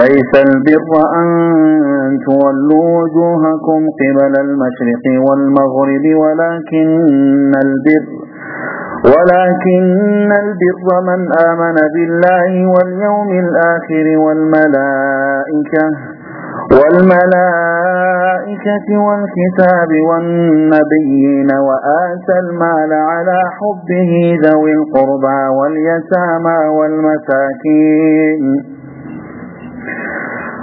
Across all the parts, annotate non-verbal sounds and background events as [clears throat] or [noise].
ليس البر أن تولوا وجوهكم قبل المشرق والمغرب ولكن البر ولكن البر من آمن بالله واليوم الآخر والملائكة والملائكة والكتاب والنبيين وآتى المال على حبه ذوي القربى واليتامى والمساكين.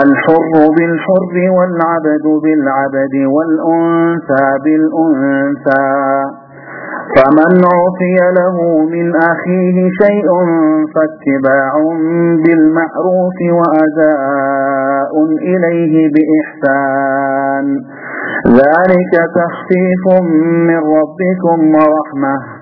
الحر بالحر والعبد بالعبد والأنثى بالأنثى. فمن عفي له من أخيه شيء فاتباع بالمعروف وأداء إليه بإحسان. ذلك تخفيف من ربكم ورحمة.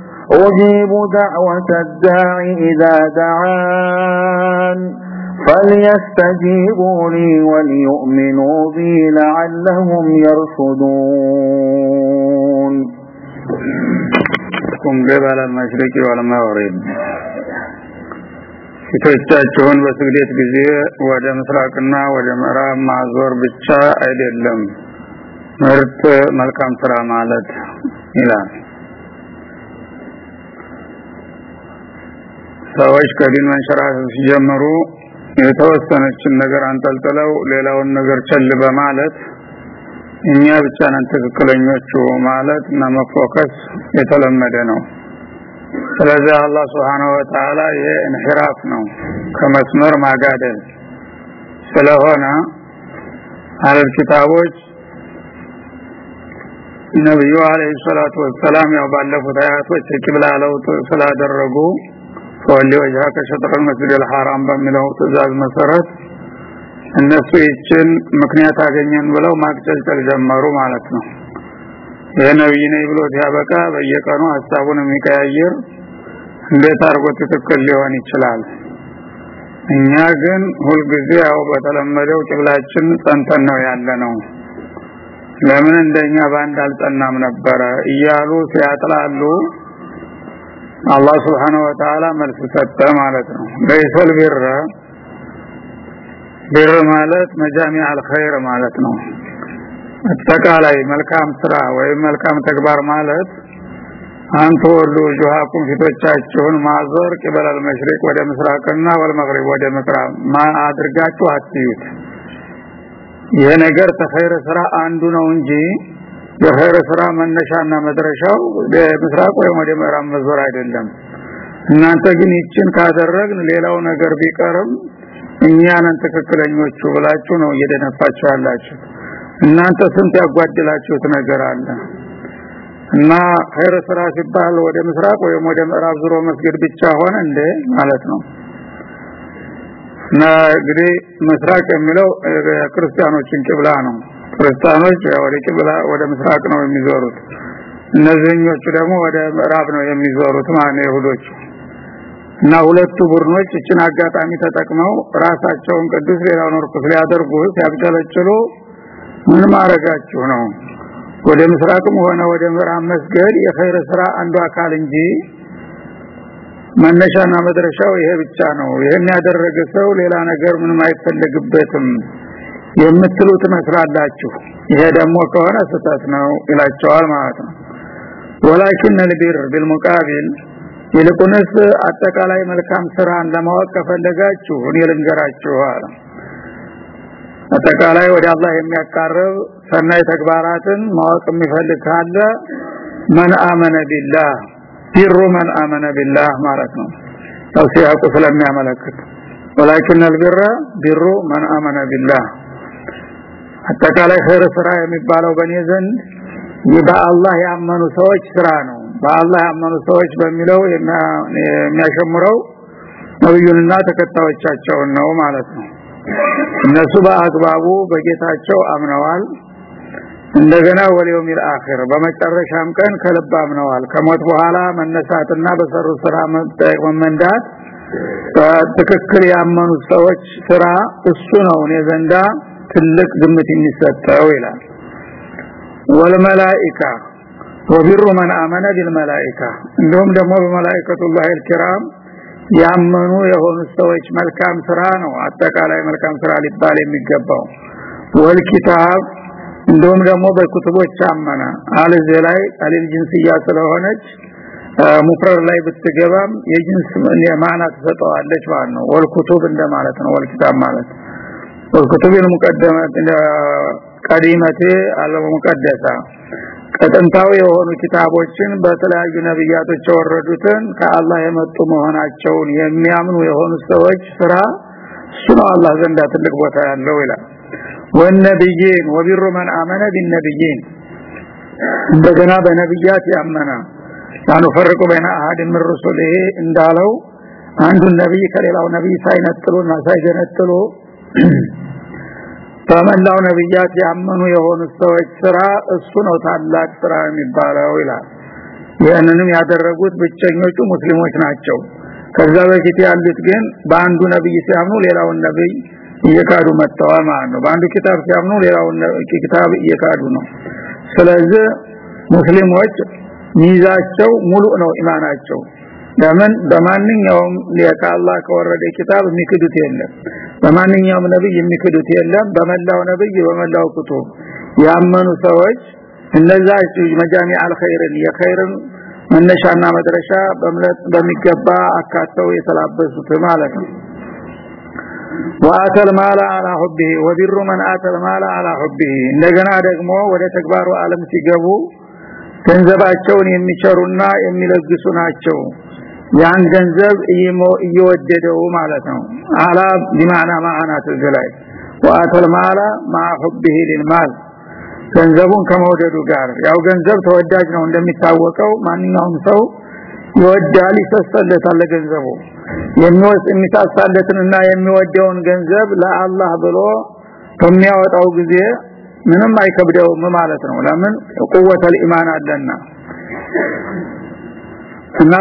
أجيب دعوة الداع إذا دعان فليستجيبوا لي وليؤمنوا بي لعلهم يرشدون ቁም ገበለ መሽሪቅ ወለመግሪብ ፊቶቻቸውን በስግደት ጊዜ ወደ ምስራቅና ወደ ምዕራብ ማዞር ብቻ አይደለም ምርጥ መልካም ስራ ማለት ይላል ሰዎች ከዲን መንሸራተት ሲጀምሩ የተወሰነችን ነገር አንጠልጥለው ሌላውን ነገር ቸል በማለት እኛ ብቻ ነን ትክክለኞቹ ማለት እና መፎከስ የተለመደ ነው። ስለዚህ አላህ Subhanahu Wa Ta'ala የኢንሂራፍ ነው ከመስመር ማጋደል ስለሆነ አለል ኪታቦች ነብዩ አለይሂ ሰላቱ ወሰላም ያው ባለፉት አያቶች የቂብላ ለውጥ ስላደረጉ ፈወሊ ወጅሀከ ሸጥረል መስጂደል ሐራም በሚለው ትእዛዝ መሰረት እነሱ ይችን ምክንያት አገኘን ብለው ማቅጨልጨል ጀመሩ ማለት ነው። የነብይ ነኝ ብሎ ሲያበቃ በየቀኑ ሐሳቡን የሚቀያየር እንዴት አድርጎ ትክክል ሊሆን ይችላል? እኛ ግን ሁልጊዜ ያው በተለመደው ቂብላችን ጸንተን ነው ያለ ነው ለምን እንደኛ ባንድ አልጸናም ነበረ እያሉ ሲያጥላሉ አላህ Subhanahu Wa Ta'ala መልስ ሰጠ ማለት ነው። ለይሰል ቢረ ቢር ማለት መጃሚዕ አልኸይር ማለት ነው። አጠቃላይ መልካም ስራ ወይም መልካም ተግባር ማለት አንተ ወሉ ጁሃኩም ፊቶቻችሁን ማዞር ቅበላል መሽሪቅ ወደ ምስራቅና ወል መግሪብ ወደ ምዕራብ ማ አድርጋችሁ አትዩት። ይሄ ነገር ተኸይረ ስራ አንዱ ነው እንጂ የኸይረ ስራ መነሻና መድረሻው በምስራቅ ወይም ወደ ምዕራብ መዞር አይደለም። እናንተ ግን ይችን ካደረግን ሌላው ነገር ቢቀርም እኛንን ትክክለኞቹ ብላችሁ ነው እየደነፋችሁ ያላችሁ እናንተ ስንት ያጓድላችሁት ነገር አለ? እና ኸይረ ስራ ሲባል ወደ ምስራቅ ወይም ወደ ምዕራብ ዙሮ መስገድ ብቻ ሆነ እንደ ማለት ነው። እና እንግዲህ ምስራቅ የሚለው ክርስቲያኖችን ቂብላ ነው ክርስቲያኖች ወደ ቂብላ ወደ ምስራቅ ነው የሚዞሩት። እነዚህኞቹ ደግሞ ወደ ምዕራብ ነው የሚዞሩት ማለት ነው ይሁዶቹ እና ሁለቱ ቡድኖች እችን አጋጣሚ ተጠቅመው ራሳቸውን ቅዱስ ሌላውን ርኩስ ሊያደርጉ ሲያብጨለጭሉ ምን ማረጋችሁ ነው? ወደ ምስራቅም ሆነ ወደ ምዕራብ መስገድ የኸይር ስራ አንዱ አካል እንጂ መነሻና መድረሻው ይሄ ብቻ ነው። ይሄን ያደረገ ሰው ሌላ ነገር ምንም አይፈልግበትም የምትሉ ትመስላላችሁ ይሄ ደግሞ ከሆነ ስህተት ነው ይላቸዋል ማለት ነው ወላኪን البر بالمقابل ይልቁንስ አጠቃላይ መልካም ስራን ለማወቅ ከፈለጋችሁ እኔ ልንገራችሁ አለ አጠቃላይ ወደ አላህ የሚያቃርብ ሰናይ ተግባራትን ማወቅ የሚፈልግ ካለ መን አመነ ቢላህ ቢሩ መን አመነ ቢላህ ማለት ነው ያው ሲያቁ ስለሚያመለክት ወላኪን البر ቢሩ መን አመነ ቢላህ አጠቃላይ ኸይር ስራ የሚባለው በኔ ዘንድ በአላህ ያመኑ ሰዎች ስራ ነው። በአላህ ያመኑ ሰዎች በሚለው የሚያሸምረው ነብዩንና ተከታዮቻቸውን ነው ማለት ነው። እነሱ በአግባቡ በጌታቸው አምነዋል። እንደገና ወሊው ሚል አኺር በመጨረሻም ቀን ከልብ አምነዋል። ከሞት በኋላ መነሳትና በሰሩ ስራ መመንዳት በትክክል ያመኑ ሰዎች ስራ እሱ ነው። እኔ ዘንዳ ትልቅ ግምት የሚሰጠው ይላል ወልመላኢካ ወቢሩ መን አመነ ቢልመላኢካ እንደውም ደግሞ በመላእክቱላህ الكرام ያመኑ የሆኑ ሰዎች መልካም ስራ ነው አጠቃላይ መልካም ስራ ሊባል የሚገባው ወልኪታብ እንደውም ደግሞ በኩቱቦች አመነ አለዚ ላይ አሊል ጅንስያ ስለሆነች ሙፍረር ላይ ብትገባም የጅንስ ማና ተሰጠዋለች ማለት ነው ወልኩቱብ እንደማለት ነው ወልኪታብ ማለት ወልኩቱብ المقدمه ቀዲመቴ አለው ሙቀደሳ ቀጥንታዊ የሆኑ ኪታቦችን በተለያዩ ነብያቶች የወረዱትን ከአላህ የመጡ መሆናቸውን የሚያምኑ የሆኑ ሰዎች ስራ እሱ ነው አላህ ዘንዳ ትልቅ ቦታ ያለው ይላል ወነብይን ወቢሩ መን አመነ ቢነብይን እንደገና በነብያት ያመነ ያኑ ፈርቁ በእና አሐድ من رسله እንዳለው አንዱ ነብይ ከሌላው ነብይ ሳይነጥሉና ሳይገነጥሉ [clears throat] በመላው ነብያት ያመኑ የሆኑ ሰዎች ስራ እሱ ነው ታላቅ ስራ የሚባለው ይላል። ይህንንም ያደረጉት ብቸኞቹ ሙስሊሞች ናቸው። ከዛ በፊት ያሉት ግን በአንዱ ነብይ ሲያምኑ ሌላውን ነብይ እየካዱ መጥተዋል ማለት ነው። በአንዱ ኪታብ ሲያምኑ ሌላውን ኪታብ እየካዱ ነው። ስለዚህ ሙስሊሞች ሚዛቸው ሙሉ ነው ኢማናቸው ለምን? በማንኛውም ከአላህ ከወረደ ኪታብ የሚክዱት የለም። በማንኛውም ነብይ የሚክዱት የለም። በመላው ነብይ በመላው ኩቱብ ያመኑ ሰዎች እነዛ መጃሚ አልኸይርን የኸይርን መነሻና መድረሻ በሚገባ አካተው የተላበሱት ማለት ነው። ወአተል ማላ አላ ሁቢሂ ወቢሩ መን አተል ማላ አላ ሁቢሂ እንደገና ደግሞ ወደ ተግባሩ ዓለም ሲገቡ ገንዘባቸውን የሚቸሩና የሚለግሱ ናቸው ያን ገንዘብ እየወደደው ማለት ነው። አላ ቢማዕና ማዕናት ላይ ወአተል ማላ ማ ሁቢሂ ሊልማል ገንዘቡን ከመውደዱ ጋር። ያው ገንዘብ ተወዳጅ ነው እንደሚታወቀው። ማንኛውም ሰው ይወዳል ይሰሰለታል ለገንዘቡ። የሚወስ የሚሳሳለትንና የሚወደውን ገንዘብ ለአላህ ብሎ በሚያወጣው ጊዜ ምንም አይከብደውም ማለት ነው። ለምን? ቁወተል ኢማን አለና እና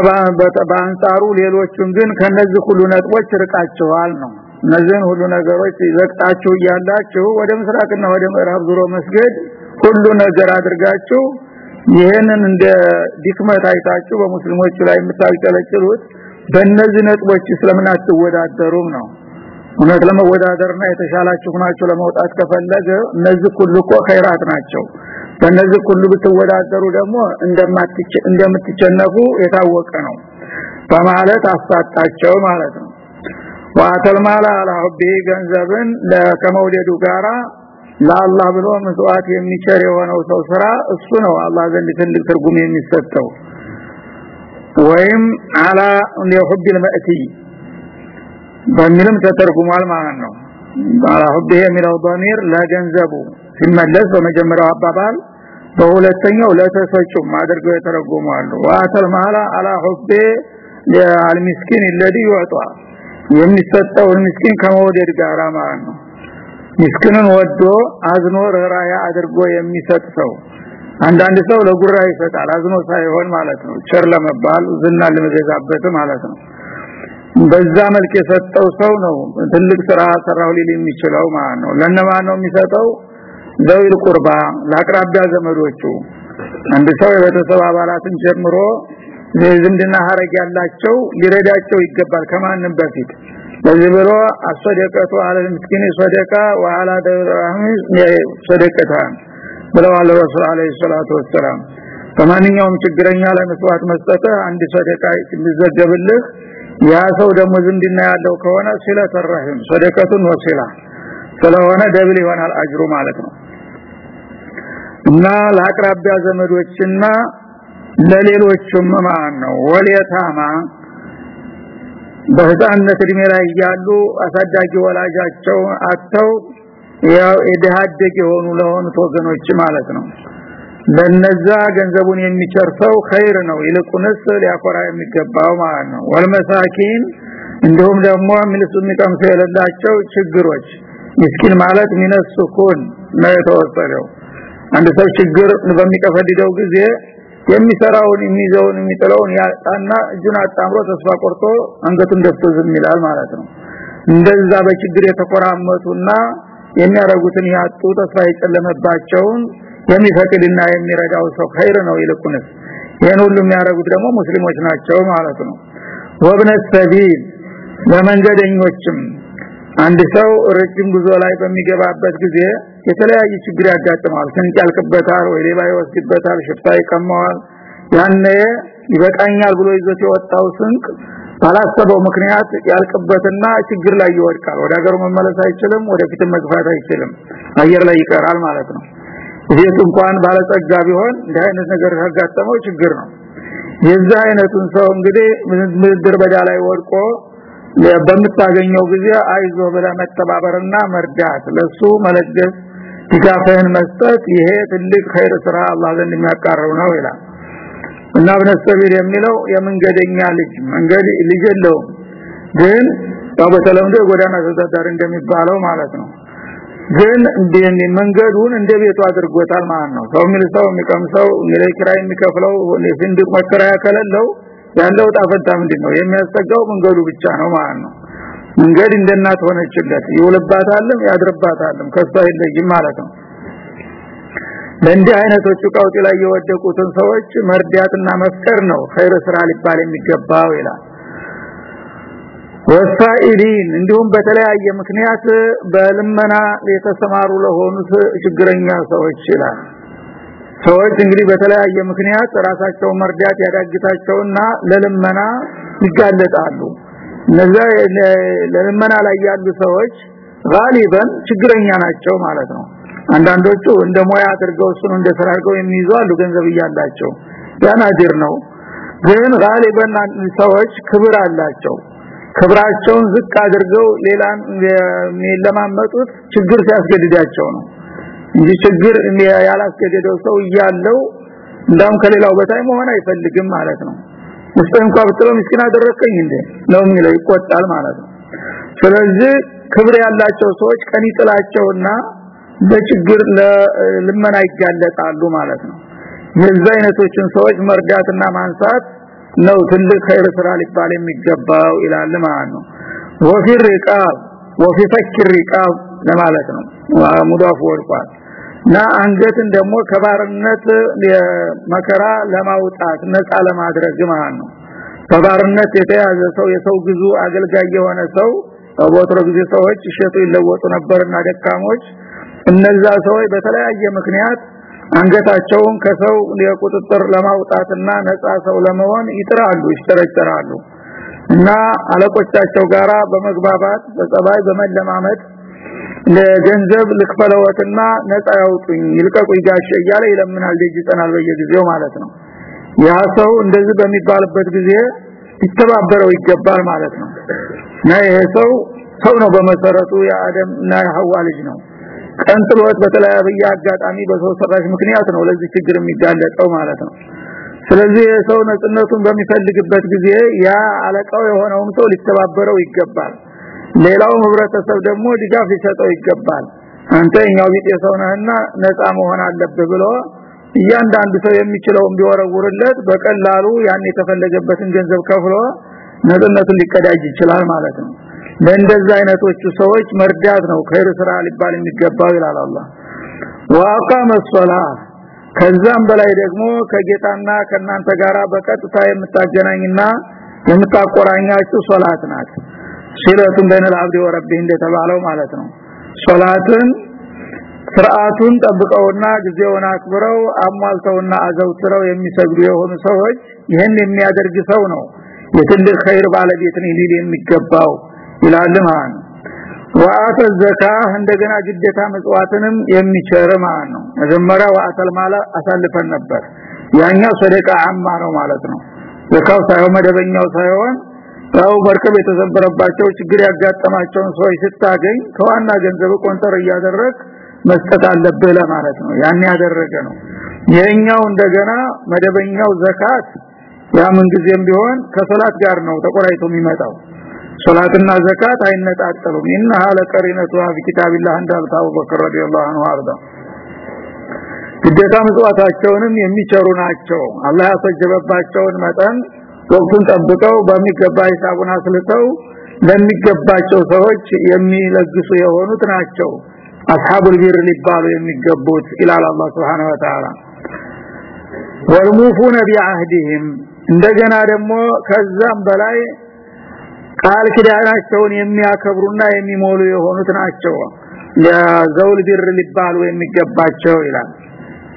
በአንጻሩ ሌሎቹን ግን ከነዚህ ሁሉ ነጥቦች ርቃቸዋል ነው። እነዚህን ሁሉ ነገሮች ዘቅጣችሁ እያላችሁ ወደ ምስራቅና ወደ ምዕራብ ዙሮ መስገድ ሁሉ ነገር አድርጋችሁ ይህንን እንደ ድክመት አይታችሁ በሙስሊሞች ላይ የምታጨለጭሉት በእነዚህ ነጥቦች ስለምን አትወዳደሩም ነው። እውነት ለመወዳደርና የተሻላችሁ ናቸው ለመውጣት ከፈለገ እነዚህ ሁሉ እኮ ኸይራት ናቸው በእነዚህ ሁሉ ብትወዳደሩ ደግሞ እንደማትች እንደምትጨነቁ የታወቀ ነው። በማለት አሳጣቸው ማለት ነው። ወአተልማላ ማላ ገንዘብን ከመውደዱ ጋራ ለአላህ ብሎ መስዋዕት የሚቸር የሆነው ሰው ስራ እሱ ነው። አላህ ዘንድ ትልቅ ትርጉም የሚሰጠው። ወይም አላ ለሁብ المأቲ በሚልም ተተርጉሟል ማለት ነው። አላሁብ የሚለው ضمير ለገንዘቡ ሲመለስ በመጀመሪያው አባባል በሁለተኛው ለተሰጩም አድርገው የተረጉማሉ ወአተል ማላ አላ ሁብ ለልምስኪን الذي يعطى የሚሰጠውን ምስኪን ከመውደድ ጋር ማለት ነው ምስኪንን ወዶ አዝኖ ራያ አድርጎ የሚሰጥ ሰው አንዳንድ ሰው ለጉራ ይሰጣል አዝኖ ሳይሆን ማለት ነው ቸር ለመባል ዝና ለመገዛበት ማለት ነው በዛ መልክ የሰጠው ሰው ነው ትልቅ ስራ ሰራው ሊል የሚችለው ማለት ነው ለነማን ነው የሚሰጠው ዘዊል ቁርባ ለአቅራቢያ ዘመዶቹ። አንድ ሰው የቤተሰብ አባላትን ጀምሮ ዝምድና ሀረግ ያላቸው ሊረዳቸው ይገባል ከማንም በፊት። ለዚህ ብሎ الصدقة على المسكين صدقة وعلى ذي الرحم صدقة ብለዋል رسول عليه الصلاة والسلام በማንኛውም ችግረኛ ላይ መስዋዕት መስጠት አንድ ሰደቃ የሚዘገብልህ ያ ሰው ደግሞ ዝምድና ያለው ከሆነ صلة الرحم صدقة وصلة ስለሆነ double ይሆናል አጅሩ ማለት ነው እና ለአቅራቢያ ዘመዶችና ለሌሎችም ማለት ነው واليتامى በህፃንነት እድሜ ላይ ያሉ አሳዳጊ ወላጃቸው አጥተው ያው የደሃደግ የሆኑ ለሆኑት ወገኖች ማለት ነው። ለነዛ ገንዘቡን የሚቸርሰው ኸይር ነው። ይልቁንስ ሊያኮራ የሚገባው ማለት ነው። ወልመሳኪን እንዲሁም ደግሞ ምልሱ የሚቀምሱ የሌላቸው ችግሮች። ምስኪን ማለት ሚነሱኩን ነው የተወሰደው አንድ ሰው ችግር በሚቀፈድደው ጊዜ የሚሰራውን የሚይዘውን የሚጥለውን ያጣና እጁን አጣምሮ ተስፋ ቆርጦ አንገቱን ደፍቶ ዝም ይላል ማለት ነው። እንደዛ በችግር የተቆራመቱና የሚያረጉትን ያጡ ተስፋ የጨለመባቸውን የሚፈቅድና የሚረዳው ሰው ኸይር ነው ይልቁንስ። ይሄን ሁሉ የሚያረጉት ደግሞ ሙስሊሞች ናቸው ማለት ነው። ወብነ ሰቢል ለመንገደኞችም አንድ ሰው ረጅም ጉዞ ላይ በሚገባበት ጊዜ የተለያየ ችግር ያጋጥማል ስንቅ ያልቅበታል ወይ ሌባ ይወስድበታል ሽፍታ ይቀማዋል ያኔ ይበቃኛል ብሎ ይዞት የወጣው ስንቅ ባላሰበው ምክንያት ያልቅበትና ችግር ላይ ይወድቃል። ወደ ሀገሩ መመለስ አይችልም ወደፊት መግፋት አይችልም። አየር ላይ ይቀራል ማለት ነው። ይሄት እንኳን ባለጸጋ ቢሆን እንደ አይነት ነገር ያጋጠመው ችግር ነው። የዛ አይነቱን ሰው እንግዲህ ምድር በዳ ላይ ወድቆ በምታገኘው ጊዜ አይዞ ብለ መተባበርና መርዳት። ለሱ መለገስ ድጋፍህን መስጠት ይሄ ትልቅ ኸይር ስራ አላህ ዘንድ የሚያቃረው ነው ይላል። እና ብነሰቢል የሚለው የመንገደኛ ልጅ መንገድ ልጅ ግን ያው በተለምዶ የጎዳና ተዳዳሪ እንደሚባለው ማለት ነው። ግን እንደኔ መንገዱን እንደ ቤቱ አድርጎታል ማለት ነው። ሰው የሚልሰው የሚቀምሰው ኪራይ የሚከፍለው ስንድቅ መከራያ ከሌለው ያለው ጣፈንታ ምንድነው? የሚያስጠጋው መንገዱ ብቻ ነው ማለት ነው። መንገድ እንደናት ሆነችለት ይውልባታልም ያድርባታልም ከሷ ይለይም ማለት ነው። ለእንዲህ አይነቶቹ ቀውጢ ላይ የወደቁትን ሰዎች መርዳትና መፍቀር ነው ኸይር ስራ ሊባል የሚገባው ይላል። ወሳኢሊን እንዲሁም በተለያየ ምክንያት በልመና የተሰማሩ ለሆኑት ችግረኛ ሰዎች ይላል ሰዎች እንግዲህ በተለያየ ምክንያት ራሳቸው መርዳት ያዳግታቸውና ለልመና ይጋለጣሉ። እነዛ ለልመና ላይ ያሉ ሰዎች ጋሊበን ችግረኛ ናቸው ማለት ነው። አንዳንዶቹ እንደ ሞያ አድርገው እሱን እንደ ስራ አድርገው የሚይዙ አሉ ገንዘብ እያላቸው። ያ ናዲር ነው። ግን ጋሊበን ሰዎች ክብር አላቸው። ክብራቸውን ዝቅ አድርገው ሌላን የሚለማመጡት ችግር ሲያስገድዳቸው ነው እንጂ ችግር ያላስገደደው ሰው እያለው እንዳውም ከሌላው በታይ መሆን አይፈልግም ማለት ነው። ውስጥ እንኳን ብትለው ምስኪን አደረከኝ እንዴ? ነው የሚለው። ይቆጣል ማለት ነው። ስለዚህ ክብር ያላቸው ሰዎች ቀን ይጥላቸውና በችግር ለልመና ይጋለጣሉ ማለት ነው። የዛ አይነቶችን ሰዎች መርዳትና ማንሳት ነው ትልቅ ኸይር ስራ ሊባል የሚገባው ይላል ማለት ነው። ወፊ ሪቃብ ወፊ ፈክር ሪቃብ ለማለት ነው። ሙዳፍ ወርቋል እና አንገትን ደግሞ ከባርነት መከራ ለማውጣት ነፃ ለማድረግ ማለት ነው። በባርነት የተያዘ ሰው የሰው ግዙ አገልጋይ የሆነ ሰው በወትሮ ጊዜ ሰዎች ሸጡ ይለወጡ ነበርና ደካሞች። እነዛ ሰዎች በተለያየ ምክንያት አንገታቸውን ከሰው የቁጥጥር ለማውጣትና ነፃ ሰው ለመሆን ይጥራሉ ይሽተረጨራሉ እና አለቆቻቸው ጋራ በመግባባት በጸባይ በመለማመድ ለገንዘብ ልክፈለወትና ነፃ ያውጡኝ ይልቀቁኝ ጋሽ እያለ ይለምናል። ልጅ በየጊዜው ማለት ነው። ያ ሰው እንደዚህ በሚባልበት ጊዜ ይተባበረው ይገባል ማለት ነው። እና ይሄ ሰው ሰው ነው በመሰረቱ የአደም እና የሐዋ ልጅ ነው። ቀንጥሎት በተለያየ አጋጣሚ በሰው ሰራሽ ምክንያት ነው ለዚህ ችግር የሚጋለጠው ማለት ነው። ስለዚህ የሰው ነጽነቱን በሚፈልግበት ጊዜ ያ አለቃው የሆነውም ሰው ሊተባበረው ይገባል ሌላው ህብረተሰብ ደግሞ ድጋፍ ሊሰጠው ይገባል። አንተ እኛው ቢጤ ሰው ነህና ነፃ መሆን አለብህ ብሎ እያንዳንዱ ሰው የሚችለውን ቢወረውርለት በቀላሉ ያን የተፈለገበትን ገንዘብ ከፍሎ ነፃነቱን ሊቀዳጅ ይችላል ማለት ነው። ለእንደዚህ አይነቶቹ ሰዎች መርዳት ነው ከይር ስራ ሊባል የሚገባው ይላል አላህ። ወአቃመ ሶላህ ከዛም በላይ ደግሞ ከጌታና ከናንተ ጋራ በቀጥታ የምታገናኝና የምታቆራኛችሁ ሶላት ናት ሲለቱን በነል አብዲ ወረቢ እንደተባለው ማለት ነው። ሶላትን ስርዓቱን ጠብቀውና ጊዜውን አክብረው አሟልተውና አዘውትረው የሚሰግዱ የሆኑ ሰዎች ይህን የሚያደርግ ሰው ነው። የትልቅ ኸይር ባለቤት ነው ሊል የሚገባው ይላል ማለት ወአተ ዘካ እንደገና ግዴታ መጽዋትንም የሚቸር ማለት ነው። መጀመሪያ ወአተል ማለ አሳልፈን ነበር። ያኛ ሰደቃ አማ ነው ማለት ነው። ዘካው ሳይሆን መደበኛው ሳይሆን ያው በርከብ የተዘበረባቸው ችግር ያጋጠማቸውን ሰዎች ስታገኝ ከዋና ገንዘብ ቆንጠር እያደረግ መስጠት አለብህ ለማለት ነው። ያን ያደረገ ነው። የኛው እንደገና መደበኛው ዘካት ያ ምን ጊዜም ቢሆን ከሶላት ጋር ነው ተቆራይቶ የሚመጣው። ሶላትና ዘካት አይነጣጠሉም። እና ለቀሪነቱ በኪታቢላህ እንዳሉት አቡበክር ረዲየላሁ ዐንሁ አርዳ። ግዴታ ምጽዋታቸውንም የሚቸሩ ናቸው። አላህ ያሰጀበባቸውን መጠን ወቅቱን ጠብቀው በሚገባ ሂሳቡን አስልተው ለሚገባቸው ሰዎች የሚለግሱ የሆኑት ናቸው። አስሐቡል ቢር ሊባሉ የሚገቡት ኢላል አላህ Subhanahu Wa Ta'ala ወልሙፉነ ቢአህዲሂም እንደገና ደግሞ ከዛም በላይ ቃል ኪዳናቸውን የሚያከብሩና የሚሞሉ የሆኑት ናቸው። ለዘውል ቢር ሊባሉ የሚገባቸው ይላል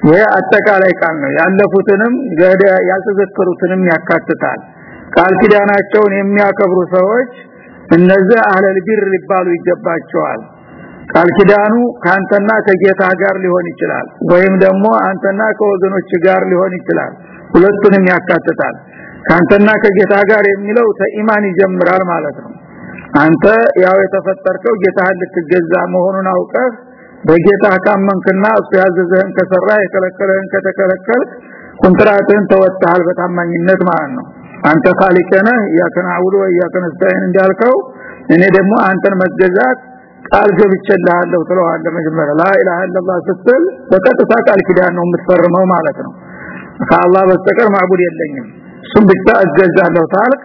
ይሄ አጠቃላይ ቃል ነው። ያለፉትንም ያልተዘከሩትንም ያካትታል። ቃል ኪዳናቸውን የሚያከብሩ ሰዎች እነዚህ አህለል ቢር ሊባሉ ይገባቸዋል። ቃል ኪዳኑ ካንተና ከጌታ ጋር ሊሆን ይችላል ወይም ደግሞ አንተና ከወገኖች ጋር ሊሆን ይችላል። ሁለቱንም ያካትታል። ካንተና ከጌታ ጋር የሚለው ተኢማን ይጀምራል ማለት ነው። አንተ ያው የተፈጠርከው ጌታህን ልትገዛ መሆኑን አውቀህ በጌታ ካመንክና እሱ ያዘዘህን ከሰራ የከለከለህን ከተከለከል ኮንትራትህን ተወጣሃል በታማኝነት ማለት ነው። አንተ ካሊከነ ያከናውሉ ያከነስተይን እንዳልከው እኔ ደግሞ አንተን መገዛት ቃል ገብቼልሃለሁ ትለዋለህ መጀመሪያ። ላ ኢላሃ ኢላላህ ስትል በቀጥታ ቃል ኪዳን ነው የምትፈርመው ማለት ነው። ከአላህ በስተቀር ማዕቡድ የለኝም። እሱም ብቻ እገዛለሁ ታልክ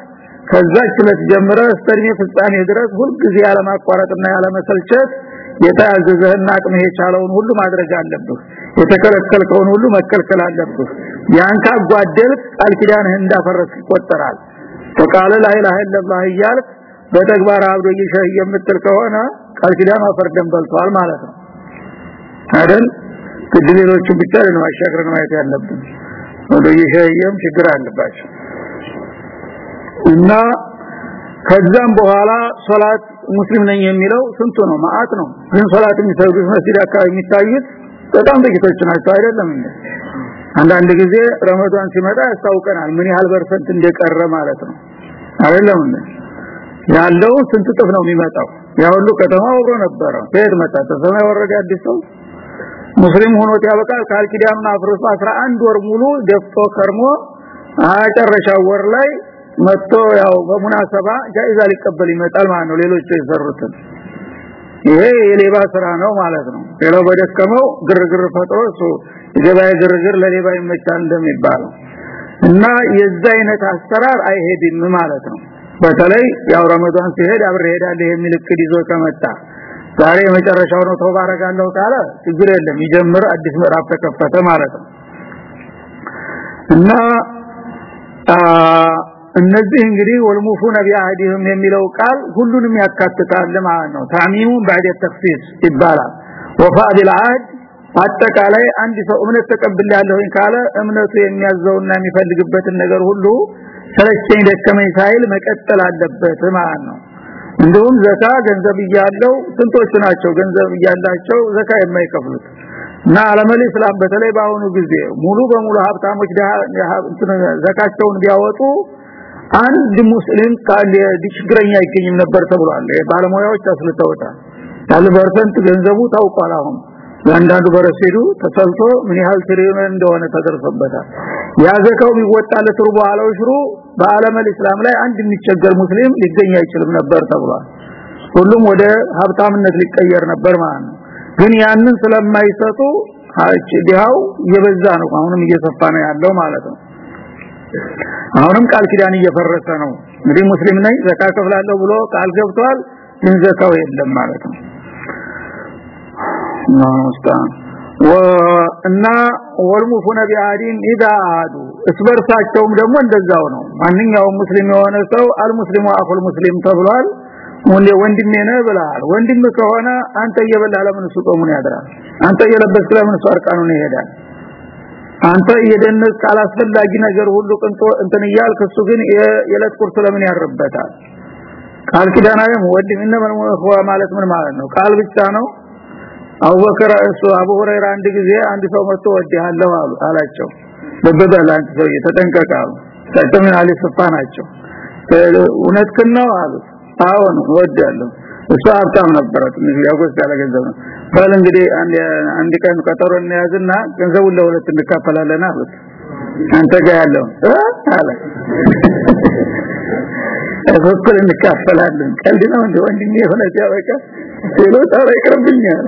ከዛች ዕለት ጀምረ እስከ ፍጻሜ ድረስ ሁልጊዜ ያለማቋረጥና ያለመሰልቸት የታዘዘህና አቅምህ የቻለውን ሁሉ ማድረግ አለብህ። የተከለከልከውን ሁሉ መከልከል አለብህ። ያን ካጓደል ቃል ኪዳንህ እንዳፈረስ ይቆጠራል። ወቃለ ላ ኢላሃ ኢላላህ እያልክ በተግባር አብዶ ይሸህ የምትል ከሆነ ቃል ኪዳን አፈርደን በልቷል ማለት ነው። አይደል? ግድሌሎቹ ብቻ ነው አሻግረን ማየት ያለብን። ወደ ይሸህየም ችግር አለባቸው። እና ከዛም በኋላ ሶላት ሙስሊም ነኝ የሚለው ስንቱ ነው? ማአት ነው። ግን ሶላት የሚሰግዱት መስጊድ አካባቢ የሚታዩት በጣም ጥቂቶች ናቸው። አይደለም አንዳንድ ጊዜ ረመዳን ሲመጣ ያስታውቀናል ምን ያህል percent እንደቀረ ማለት ነው። አይደለም እንዴ? ያለው ስንት ጥፍ ነው የሚመጣው? ያ ሁሉ ከተማ ወሮ ነበረ። ከየት መጣ? ተሰማይ ወረደ አዲስ ሰው? ሙስሊም ሆኖ ያበቃል ቃል ኪዳኑን አፍርሶ 11 ወር ሙሉ ደፍቶ ከርሞ አጨረሻው ወር ላይ መጥቶ ያው በሙናሰባ ጃይዛ ሊቀበል ይመጣል ማለት ነው። ሌሎች የሰሩትን ይሄ የሌባ ስራ ነው ማለት ነው። ሌላው በደከመው ግርግር ፈጥሮ እሱ የገበያ ግርግር ለሌባ ይመቻል እንደሚባለው እና የዛ አይነት አሰራር አይሄድም ማለት ነው። በተለይ ያው ረመዳን ሲሄድ አብሬ ሄዳለሁ የሚል እቅድ ይዞ ከመጣ ዛሬ የመጨረሻው ነው ተባረካለሁ ካለ ችግር የለም ይጀምር አዲስ ምዕራፍ ተከፈተ ማለት ነው። እና እነዚህ እንግዲህ ወልሙፉነ ቢአህዲህም የሚለው ቃል ሁሉንም ያካትታል ማለት ነው ታሚሙን بعد التخصيص ይባላል ወፋ ቢልዓድ አጠቃላይ አንድ ሰው እምነት ተቀብላለሁኝ ካለ እምነቱ የሚያዘውና የሚፈልግበትን ነገር ሁሉ ሰለቸኝ ደከመኝ ሳይል መቀጠል አለበት ማለት ነው እንዲሁም ዘካ ገንዘብ እያለው ስንቶቹ ናቸው ገንዘብ እያላቸው ዘካ የማይከፍሉት እና ዓለመል እስላም በተለይ በአሁኑ ጊዜ ሙሉ በሙሉ ሀብታሞች ዘካቸውን ቢያወጡ አንድ ሙስሊም ካለ ችግረኛ አይገኝም ነበር ተብሏል። ባለሙያዎች አስልተውታል percent ገንዘቡ ታውቋል። አሁን ያንዳንዱ በረሲዱ ተሰልቶ ምን ያህል ትሪሊዮን እንደሆነ ተደርሶበታል። ያ ዘካው ቢወጣለት ربع العشر በአለም እስላም ላይ አንድ የሚቸገር ሙስሊም ሊገኝ አይችልም ነበር ተብሏል። ሁሉም ወደ ሀብታምነት ሊቀየር ነበር ማለት ነው። ግን ያንን ስለማይሰጡ ዲያው እየበዛ ነው። አሁንም እየሰፋ ነው ያለው ማለት ነው አሁንም ቃል ኪዳን እየፈረሰ ነው። እንግዲህ ሙስሊም ነኝ ዘካ ከፍላለሁ ብሎ ቃል ገብቷል ግን ዘካው የለም ማለት ነው። ወእና ወልሙፉነ ቢአዲን ኢዛ አዱ። እስበርሳቸውም ደግሞ እንደዛው ነው። ማንኛውም ሙስሊም የሆነ ሰው አልሙስሊሙ አኹል ሙስሊም ተብሏል። ወንድሜ ነህ ብለሃል። ወንድም ከሆነ አንተ እየበላ ለምን እሱ ጾሙን ያድራል? አንተ እየለበስክ ለምን እሱ አርቃኑን ይሄዳል አንተ እየደነስ ካላስፈላጊ ነገር ሁሉ ቅንጦ እንትን እያልክ እሱ ግን የዕለት ቁርስ ለምን ያርበታል ቃል ኪዳናዊ ወንድም እነመን ማለት ምን ማለት ነው? ቃል ብቻ ነው? አቡበከር እሱ አቡ አንድ ጊዜ አንድ ሰው መጥቶ ወዲያለሁ አሉ አላቸው። በበደል አንተ ሰው የተጠንቀቃሉ ተጠምን አለ ስፋ ናቸው። እውነት ነው አሉ አሁን ወዲያለሁ እሱ ሀብታም ነበረ ትንሽ ያጎስ ያለ ገንዘብ ነው። ባል እንግዲህ አንድ አንድ ቀን ቀጠሮ እንያዝና ገንዘቡን ለሁለት እንካፈላለን አሉት። አንተ ጋር ያለው አለ። እኩል እንካፈላለን። ቀልድ ነው እንደ ወንድሜ የሆነ ሲያበቃ ታረ ይቅርብኛል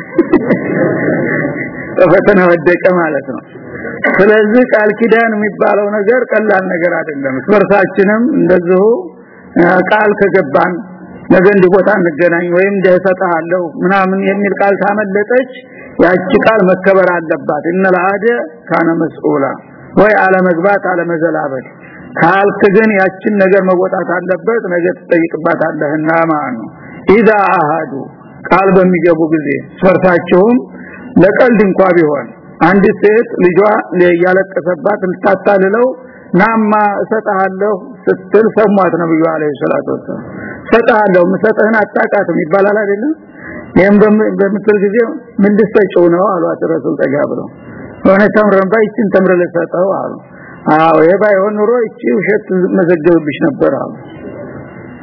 ተፈተና ወደቀ ማለት ነው። ስለዚህ ቃል ኪዳን የሚባለው ነገር ቀላል ነገር አይደለም። ስወርሳችንም እንደዚሁ ቃል ከገባን ነገ እንዲቦታ እንገናኝ ወይም እንደሰጣለሁ ምናምን የሚል ቃል ታመለጠች ያቺ ቃል መከበር አለባት። እነላአደ ካነ መስኡላ ወይ አለመግባት አለመዘላበድ። ካልክ ግን ያችን ነገር መወጣት አለበት ነገ ትጠይቅባታለህና ማለት ነው። አሃዱ ቃል በሚገቡ ጊዜ ሰርታቸውም ለቀልድ እንኳ ቢሆን አንድ ሴት ልጇ ያለቀሰባት ልታታልለው ናማ እሰጣለሁ ስትል ሰሟት ነብዩ አለይሂ ሰላቱ ወሰለም ሰጣለሁ ምሰጥህን አጣቃትም ይባላል አይደለም? ይሄም በምትል ጊዜ ምን ልትሰጪው ነው አሏት ረሱል ጠጋ ብለው። ሆነ ተምረን ተምረ ለሰጠው አሉ። አዎ የባይሆን ኑሮ እቺ ውሸት መዘገብብሽ ነበር አሉ።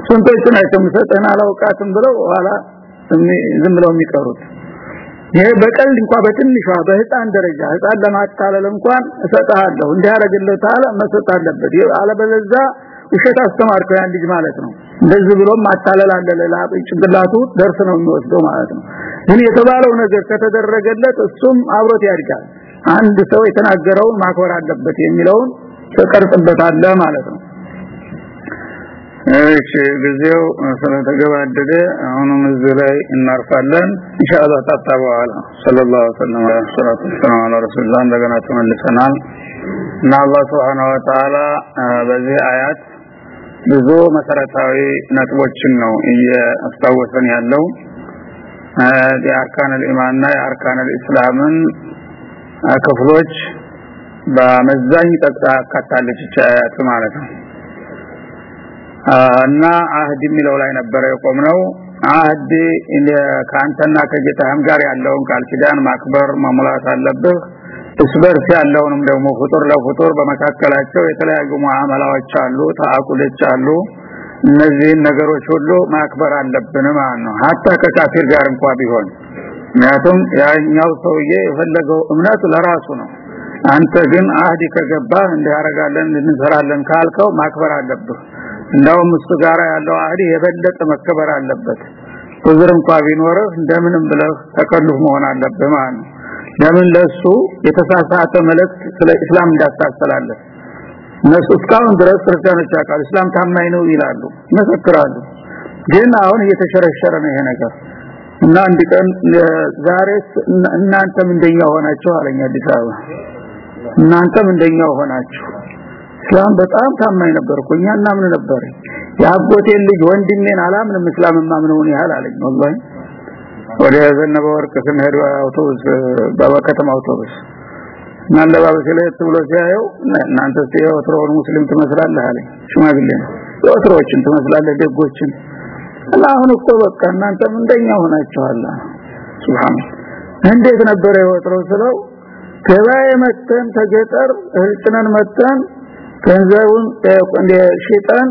ስንቶቹ ናቸው ምሰጥህን አላውቃትም ብለው ኋላ ዝም ብለው የሚቀሩት። ይሄ በቀልድ እንኳን በትንሿ በህፃን ደረጃ ህፃን ለማታለል እንኳን እሰጣለሁ እንዲያረግልታል መስጠት አለበት። አለበለዛ ውሸት አስተማርከው ያን ልጅ ማለት ነው። እንደዚህ ብሎ ማታለል አለ። ሌላ ጭንቅላቱ ደርስ ነው የሚወስደው ማለት ነው። ግን የተባለው ነገር ከተደረገለት እሱም አብሮት ያድጋል። አንድ ሰው የተናገረውን ማክበር አለበት የሚለውን ተቀርጽበታለ ማለት ነው። እሺ ጊዜው ስለተገባደደ አሁንም እዚህ ላይ እናርፋለን። ኢንሻአላህ በኋላ ሰለላሁ ዐለይሂ ወሰለም ዐላ ረሱላህ እንደገና ተመልሰናል። እና አላህ Subhanahu በዚህ አያት ብዙ መሰረታዊ ነጥቦችን ነው እያስታወሰን ያለው። የአርካን ኢማንና የአርካን እስላምን ክፍሎች በመዛኝ ጠቅሳ አካታለች ቻያት ማለት ነው። እና አህድ የሚለው ላይ ነበረ የቆምነው። አህድ ከአንተና ከጌታህም ጋር ያለውን ቃል ኪዳን ማክበር መሙላት አለብህ። እስበርስ ያለውንም ደግሞ ፍጡር ለፍጡር በመካከላቸው የተለያዩ ሙአመላዎች አሉ ተአቁሎች አሉ። እነዚህን ነገሮች ሁሉ ማክበር አለብን ማለት ነው። ሀታ ከካፊር ጋር እንኳን ቢሆን ምክንያቱም ያኛው ሰውዬ የፈለገው እምነት ለራሱ ነው። አንተ ግን አህዲ ከገባ እንዲያረጋለን እንሰራለን ካልከው ማክበር አለብህ። እንዳውም እሱ ጋር ያለው አህዲ የበለጠ መከበር አለበት። ኡዝር እንኳን ቢኖርህ እንደምንም ብለህ ተከልፍ መሆን አለብህ ማለት ነው ለምን ለሱ የተሳሳተ መልእክት ስለ እስላም እንዳታስተላለፍ እነሱ እስካሁን ድረስ ክርስቲያኖች ያውቃሉ። እስላም ታማኝ ነው ይላሉ መሰክራሉ ግን አሁን እየተሸረሸረ ነው ይሄ ነገር። እና አንድ ቀን ዛሬ እናንተም እንደኛ ሆናችሁ አለኝ አዲስ አበባ። እናንተም እንደኛ ሆናችሁ። እስላም በጣም ታማኝ ነበርኩ እኛ እናምን ነበር። የአጎቴን ልጅ ወንድሜን አላምንም እስላም ማምነውን ያህል አለኝ ወላሂ ወደ ዘነበ ወርቅ ስንሄድ አውቶቡስ በከተማ አውቶቡስ። እና አለባበሴ ላይ ብሎ ሲያየው እናንተ የወትሮውን ሙስሊም ትመስላለህ? አለኝ። ሽማግሌ የወትሮዎችን ትመስላለህ? ደጎችን? እና አሁን እኮ በቃ እናንተም እንደኛ ሆናችኋል። ሱብሃን እንዴት ነበር የወትሮው ስለው ገበያ መተን ተገጠር እህልጭነን መተን ገንዘቡን ሽጠን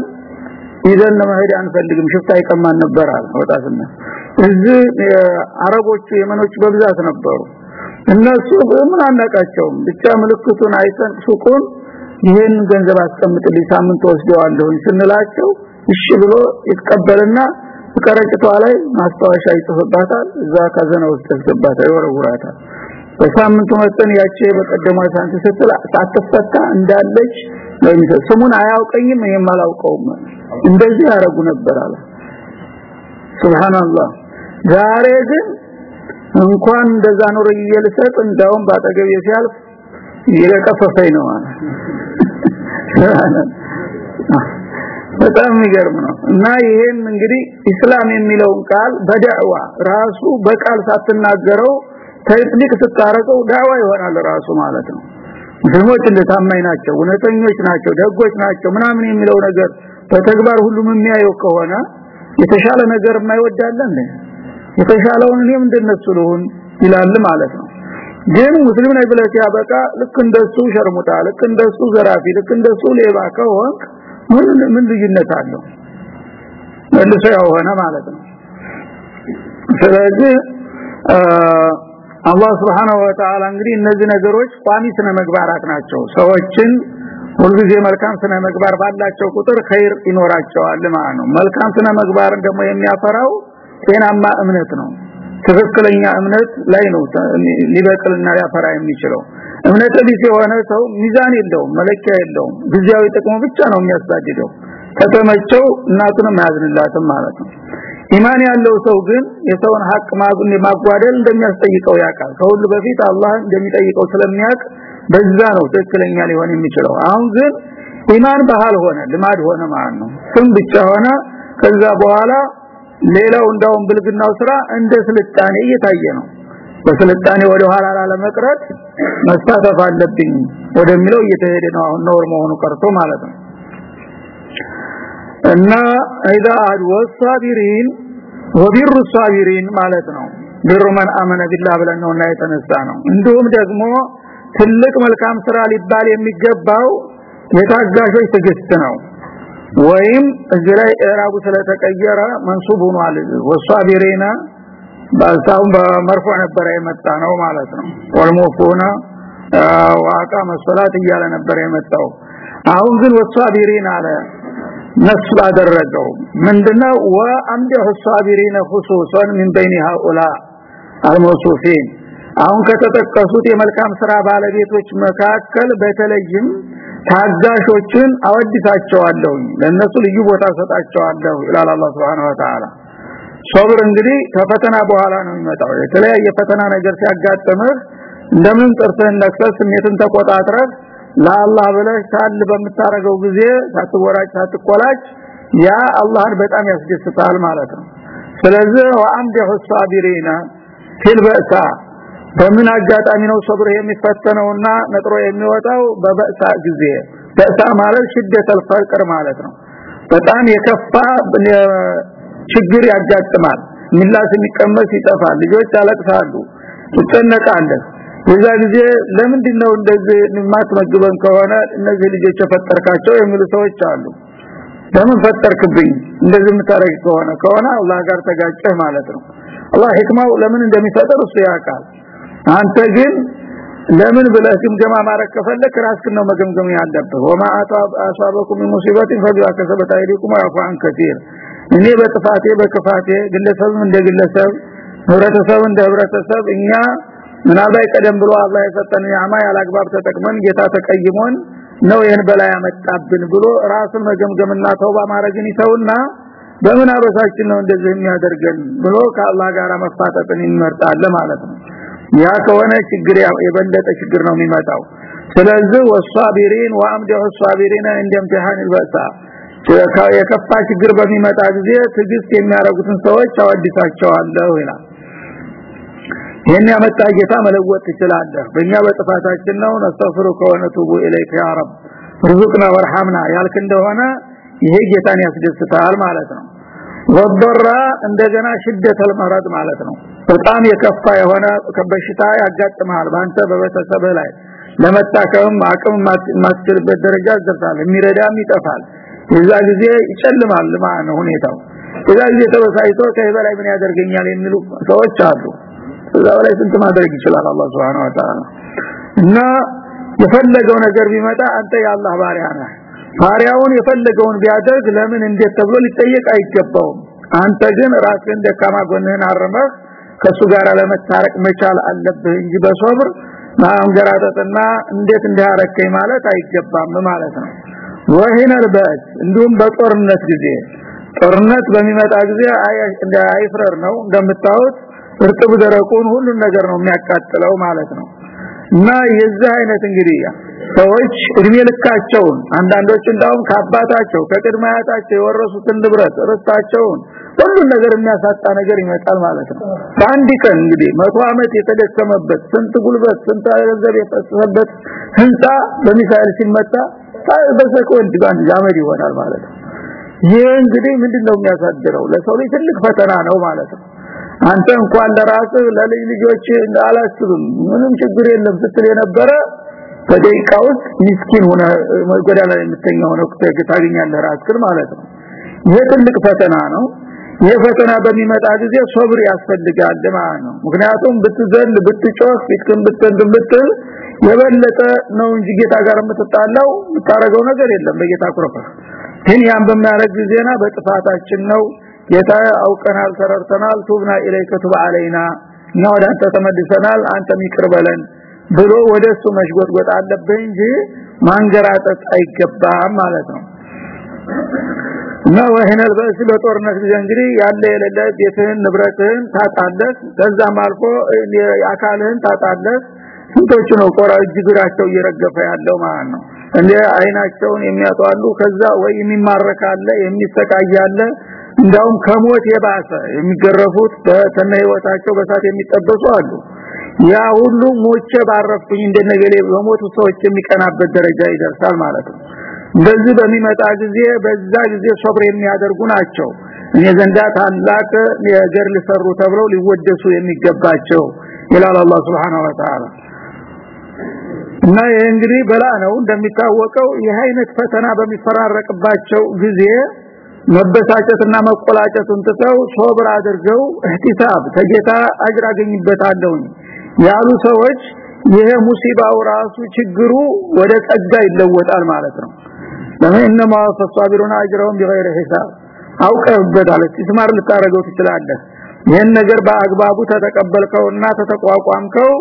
ይዘን ለመሄድ አንፈልግም ሽፍታ ይቀማን ነበር አለ። ወጣትና እዚህ አረቦቹ የመኖች በብዛት ነበሩ። እነሱ ምን አናቃቸውም። ብቻ ምልክቱን አይተን ሱቁን ይሄን ገንዘብ አስቀምጥልኝ ሳምንት ወስደዋለሁ ስንላቸው እሺ ብሎ ይተቀበልና ከረጭቷ ላይ ማስታወሻ ይጽፍባታል። እዛ ካዘና ውስጥ ይወረውራታል። በሳምንቱ መጠን ያቺ በቀደማ ሳንት ስትል ሳትፈታ እንዳለች ስሙን አያውቀኝም እኔም አላውቀውም። እንደዚህ ያረጉ ነበር አለ። ሱብሃንአላህ ዛሬ ግን እንኳን እንደዛ ኖር ይልሰጥ እንዳውም ባጠገብ ሲያልፍ ይለቀፈፈኝ ነው [laughs] በጣም የሚገርም ነው። እና ይሄን እንግዲህ እስላም የሚለውን ቃል በዳዕዋ ራሱ በቃል ሳትናገረው ተጥሊቅ ስታረቀው ዳዕዋ ይሆናል ራሱ ማለት ነው። ሙስሊሞች እንደታማኝ ናቸው እውነተኞች ናቸው ደጎች ናቸው ምናምን የሚለው ነገር በተግባር ሁሉም የሚያየው ከሆነ የተሻለ ነገር የማይወዳለን የተሻለውን እኔም እንደነሱ ልሁን ይላል ማለት ነው። ግን ሙስሊም ነኝ ብለህ ልክ እንደሱ ሸርሙጣ ልክ እንደሱ ዘራፊ ልክ እንደሱ ሌባ ከሆንክ ምን ምን ልዩነት አለው? መልሶ ያው ሆነ ማለት ነው። ስለዚህ አላህ Subhanahu Wa Ta'ala እንግዲህ እነዚህ ነገሮች ቋሚ ስነ ምግባራት ናቸው። ሰዎችን ሁልጊዜ መልካም ስነ ምግባር ባላቸው ቁጥር ኸይር ይኖራቸዋል ማለት ነው። መልካም ስነ ምግባርን ደግሞ የሚያፈራው ጤናማ እምነት ነው። ትክክለኛ እምነት ላይ ነው ሊበቅልና ሊያፈራ የሚችለው። እምነት ቢስ የሆነ ሰው ሚዛን የለውም መለኪያ የለውም። ጊዜያዊ ጥቅሙ ብቻ ነው የሚያሳድደው ከተመቸው እናቱንም ያዝንላትም ማለት ነው። ኢማን ያለው ሰው ግን የሰውን ሀቅ ማጓደል እንደሚያስጠይቀው ያውቃል። ከሁሉ በፊት አላህ እንደሚጠይቀው ስለሚያውቅ በዛ ነው ትክክለኛ ሊሆን የሚችለው። አሁን ግን ኢማን ባህል ሆነ ልማድ ሆነ ማለት ነው። ስም ብቻ ሆነ ከዛ በኋላ ሌላው እንዳውም ብልግናው ስራ እንደ ስልጣኔ እየታየ ነው። በስልጣኔ ወደ ኋላ ላለመቅረት መሳተፍ አለብኝ ወደሚለው እየተሄደ ነው። አሁን ኖር መሆኑ ቀርቶ ማለት ነው። እና አይዳ ወሳቢሪን ወቢሩ ሳቢሪን ማለት ነው። ቢሩ ማን አመነ ቢላህ ብለን ነውና የተነሳ ነው እንዲሁም ደግሞ ትልቅ መልካም ስራ ሊባል የሚገባው የታጋሾች ትግስት ነው ወይም እዚህ ላይ ኢራቡ ስለተቀየረ መንሱብ ሆኗል ወሳቢሪና ባልታውን በመርፎ ነበር የመጣ ነው ማለት ነው ወልሙፉና ዋቃ መስላት እያለ ነበር የመጣው አሁን ግን ወሳቢሪን አለ ነስብ አደረገው ምንድነው ወአምደሁ الصابرين خصوصا من بين هؤلاء الموصوفين አሁን ከተጠቀሱት የመልካም ስራ ባለቤቶች መካከል በተለይም ታጋሾችን አወድሳቸዋለሁ ለነሱ ልዩ ቦታ ሰጣቸዋለሁ ይላል አላህ Subhanahu Ta'ala ሶብር እንግዲህ ከፈተና በኋላ ነው የሚመጣው። የተለያየ ፈተና ነገር ሲያጋጥምህ እንደምን ጥርስህን ነክሰህ ስሜትን ተቆጣጥረህ ለአላህ ብለህ ታል በምታረገው ጊዜ ሳትወራጭ ሳትቆላጭ ያ አላህን በጣም ያስደስታል ማለት ነው። ስለዚህ ወአምዲሁ ሳቢሪና ፊልበሳ በምን አጋጣሚ ነው ሶብር የሚፈተነውና ነጥሮ የሚወጣው? በበእሳ ጊዜ። በእሳ ማለት ሽደተል ፈቅር ማለት ነው። በጣም የከፋ ችግር ያጋጥማል። ሚላስ የሚቀመስ ይጠፋል። ልጆች ያለቅሳሉ ትጨነቃለህ የዛ ጊዜ ለምንድን ነው እንደዚህ የማትመግበን ከሆነ እነዚህ ልጆች የፈጠርካቸው የሚሉ ሰዎች አሉ። ለምን ፈጠርክብኝ? እንደዚህ የምታረግ ከሆነ ከሆነ አላህ ጋር ተጋጨህ ማለት ነው። አላህ ህክማው ለምን እንደሚፈጠር እሱ ያውቃል አንተ ግን ለምን ብለህ ግምገማ ማረግ ከፈለክ ራስህን ነው መገምገም ያለብህ። ወማ አሳበኩም ሙሲበትን ከሰበት አይዲኩም አን ከቲር። እኔ በጥፋቴ በክፋቴ ግለሰብም እንደ ግለሰብ ህብረተሰብ እንደ ህብረተሰብ እኛ ምናልባት ቀደም ብሎ አላህ የሰጠን ያማ ያላግባብ ተጠቅመን ጌታ ተቀይሞን ነው ይህን በላይ ያመጣብን ብሎ ራስን መገምገምና ተውባ ማረግን ይተውና በምን አበሳችን ነው እንደዚህ የሚያደርገን ብሎ ከአላህ ጋር መፋጠጥን ይመርጣል ማለት ነው ያ ከሆነ ችግር የበለጠ ችግር ነው የሚመጣው ስለዚህ ወሷቢሪን ወአምደሁ ሷቢሪን እንደምትሃን البأس የከፋ ችግር በሚመጣ ጊዜ ትግስት የሚያረጉትን ሰዎች አወድሳቸዋለሁ ይላል ይሄን ያመጣ ጌታ መለወጥ ትችላለህ በእኛ በጥፋታችን ነው ነስተፍሩ ከሆነ ቱቡ ኢለይከ ያ ረብ ርዙቅና ወርሐምና ያልክ እንደሆነ ይሄ ጌታን ያስደስታል ማለት ነው ወበራ እንደገና ሽደተል መረድ ማለት ነው። በጣም የከፋ የሆነ ከበሽታ ያጋጥማል ባንተ በቤተሰብ ላይ። ለመታከም አቅም ማስችልበት ደረጃ ደርሳል የሚረዳም ይጠፋል። የዛ ጊዜ ይጨልማል ማለት ሁኔታው። የዛ ጊዜ ተበሳይቶ ከዚህ በላይ ምን ያደርገኛል የሚሉ ሰዎች አሉ። እዛው ላይ ስንት ማድረግ ይችላል አላህ Subhanahu እና የፈለገው ነገር ቢመጣ አንተ የአላህ ባሪያ ነህ ባሪያውን የፈለገውን ቢያደርግ ለምን እንዴት ተብሎ ሊጠየቅ አይገባውም? አንተ ግን ራስህን ደካማ ጎንህን አርመህ ከሱ ጋር ለመታረቅ መቻል አለብህ እንጂ በሶብር ማንገራተትና እንዴት እንዳያረከኝ ማለት አይገባም ማለት ነው። ወሂነል በእስ እንዲሁም በጦርነት ጊዜ። ጦርነት በሚመጣ ጊዜ አይፍረር ነው እንደምታዩት። እርጥብ ደረቁን ሁሉን ነገር ነው የሚያቃጥለው ማለት ነው። እና የዚህ አይነት እንግዲህ ሰዎች እድሜ ልካቸውን አንዳንዶች እንዳውም ከአባታቸው ከቅድማያታቸው የወረሱትን ንብረት ርስታቸውን ሁሉን ነገር የሚያሳጣ ነገር ይመጣል ማለት ነው። በአንድ ቀን እንግዲህ መቶ አመት የተደከመበት ስንት ጉልበት ስንት ገንዘብ የፈሰሰበት ህንፃ በሚሳኤል ሲመታ በሰኮንድ ጋር ያመድ ይሆናል ማለት ነው። ይሄ እንግዲህ ምንድነው የሚያሳድረው? ለሰው ልጅ ትልቅ ፈተና ነው ማለት ነው። አንተ እንኳን ለራስህ ለልጅ ልጆች አላስብም ምንም ችግር የለም ስትል የነበረ በደቂቃ ውስጥ ምስኪን ሆነ ጎዳና ላይ ነው ታገኛለህ ራስህን ማለት ነው። ይሄ ትልቅ ፈተና ነው። ይሄ ፈተና በሚመጣ ጊዜ ሶብር ያስፈልጋል ማለት ነው። ምክንያቱም ብትዘል ብትጮህ ፊትክን ብትንድም የበለጠ ነው እንጂ ጌታ ጋር የምትጣላው የምታረገው ነገር የለም በጌታ ኩረፈ ግን ያን በሚያረግ ጊዜና በጥፋታችን ነው። ጌታ አውቀናል ተረርተናል ቱብና ኢለይከ ቱብ አለይና እኛ ወደ አንተ ተመልሰናል አንተ ይቅር በለን ብሎ ወደሱ መሽጎጥጎጥ አለብህ እንጂ ማንገራጠጥ አይገባም ማለት ነው። እና ወህነል በእስ በጦርነት ጊዜ ያለ የሌለ ቤትህን ንብረትህን ታጣለህ። ከዛም አልፎ አካልህን ታጣለህ። ስንቶቹ ነው ቆራ እጅግራቸው እየረገፈ ያለው ማለት ነው። እንደ አይናቸውን የሚያጧሉ ከዛ ወይ የሚማረካለ የሚሰቃያለ እንዳውም ከሞት የባሰ የሚገረፉት በተነ ህይወታቸው በሳት የሚጠበሱ አሉ ያ ሁሉ ሞቼ ባረፍኩኝ እንደነገሌ በሞቱ ሰዎች የሚቀናበት ደረጃ ይደርሳል ማለት ነው። እንደዚህ በሚመጣ ጊዜ በዛ ጊዜ ሶብር የሚያደርጉ ናቸው። እኔ ዘንዳ ታላቅ ነገር ሊሰሩ ተብለው ሊወደሱ የሚገባቸው ይላል አላህ Subhanahu Wa Ta'ala እና እንግዲህ በላ ነው። እንደሚታወቀው ይህ አይነት ፈተና በሚፈራረቅባቸው ጊዜ መበሳጨትና መቆላጨቱን ትተው ሶብር አድርገው እህቲሳብ ተጌታ አጅር አገኝበታለሁ ያሉ ሰዎች ይሄ ሙሲባው ራሱ ችግሩ ወደ ጸጋ ይለወጣል ማለት ነው ለምን እነማ ፈሷቢሩና አጅረውም بغير حساب አውቀህበታል እስማር ልታረገው ትችላለህ ይሄን ነገር በአግባቡ ተተቀበልከውና ተተቋቋምከው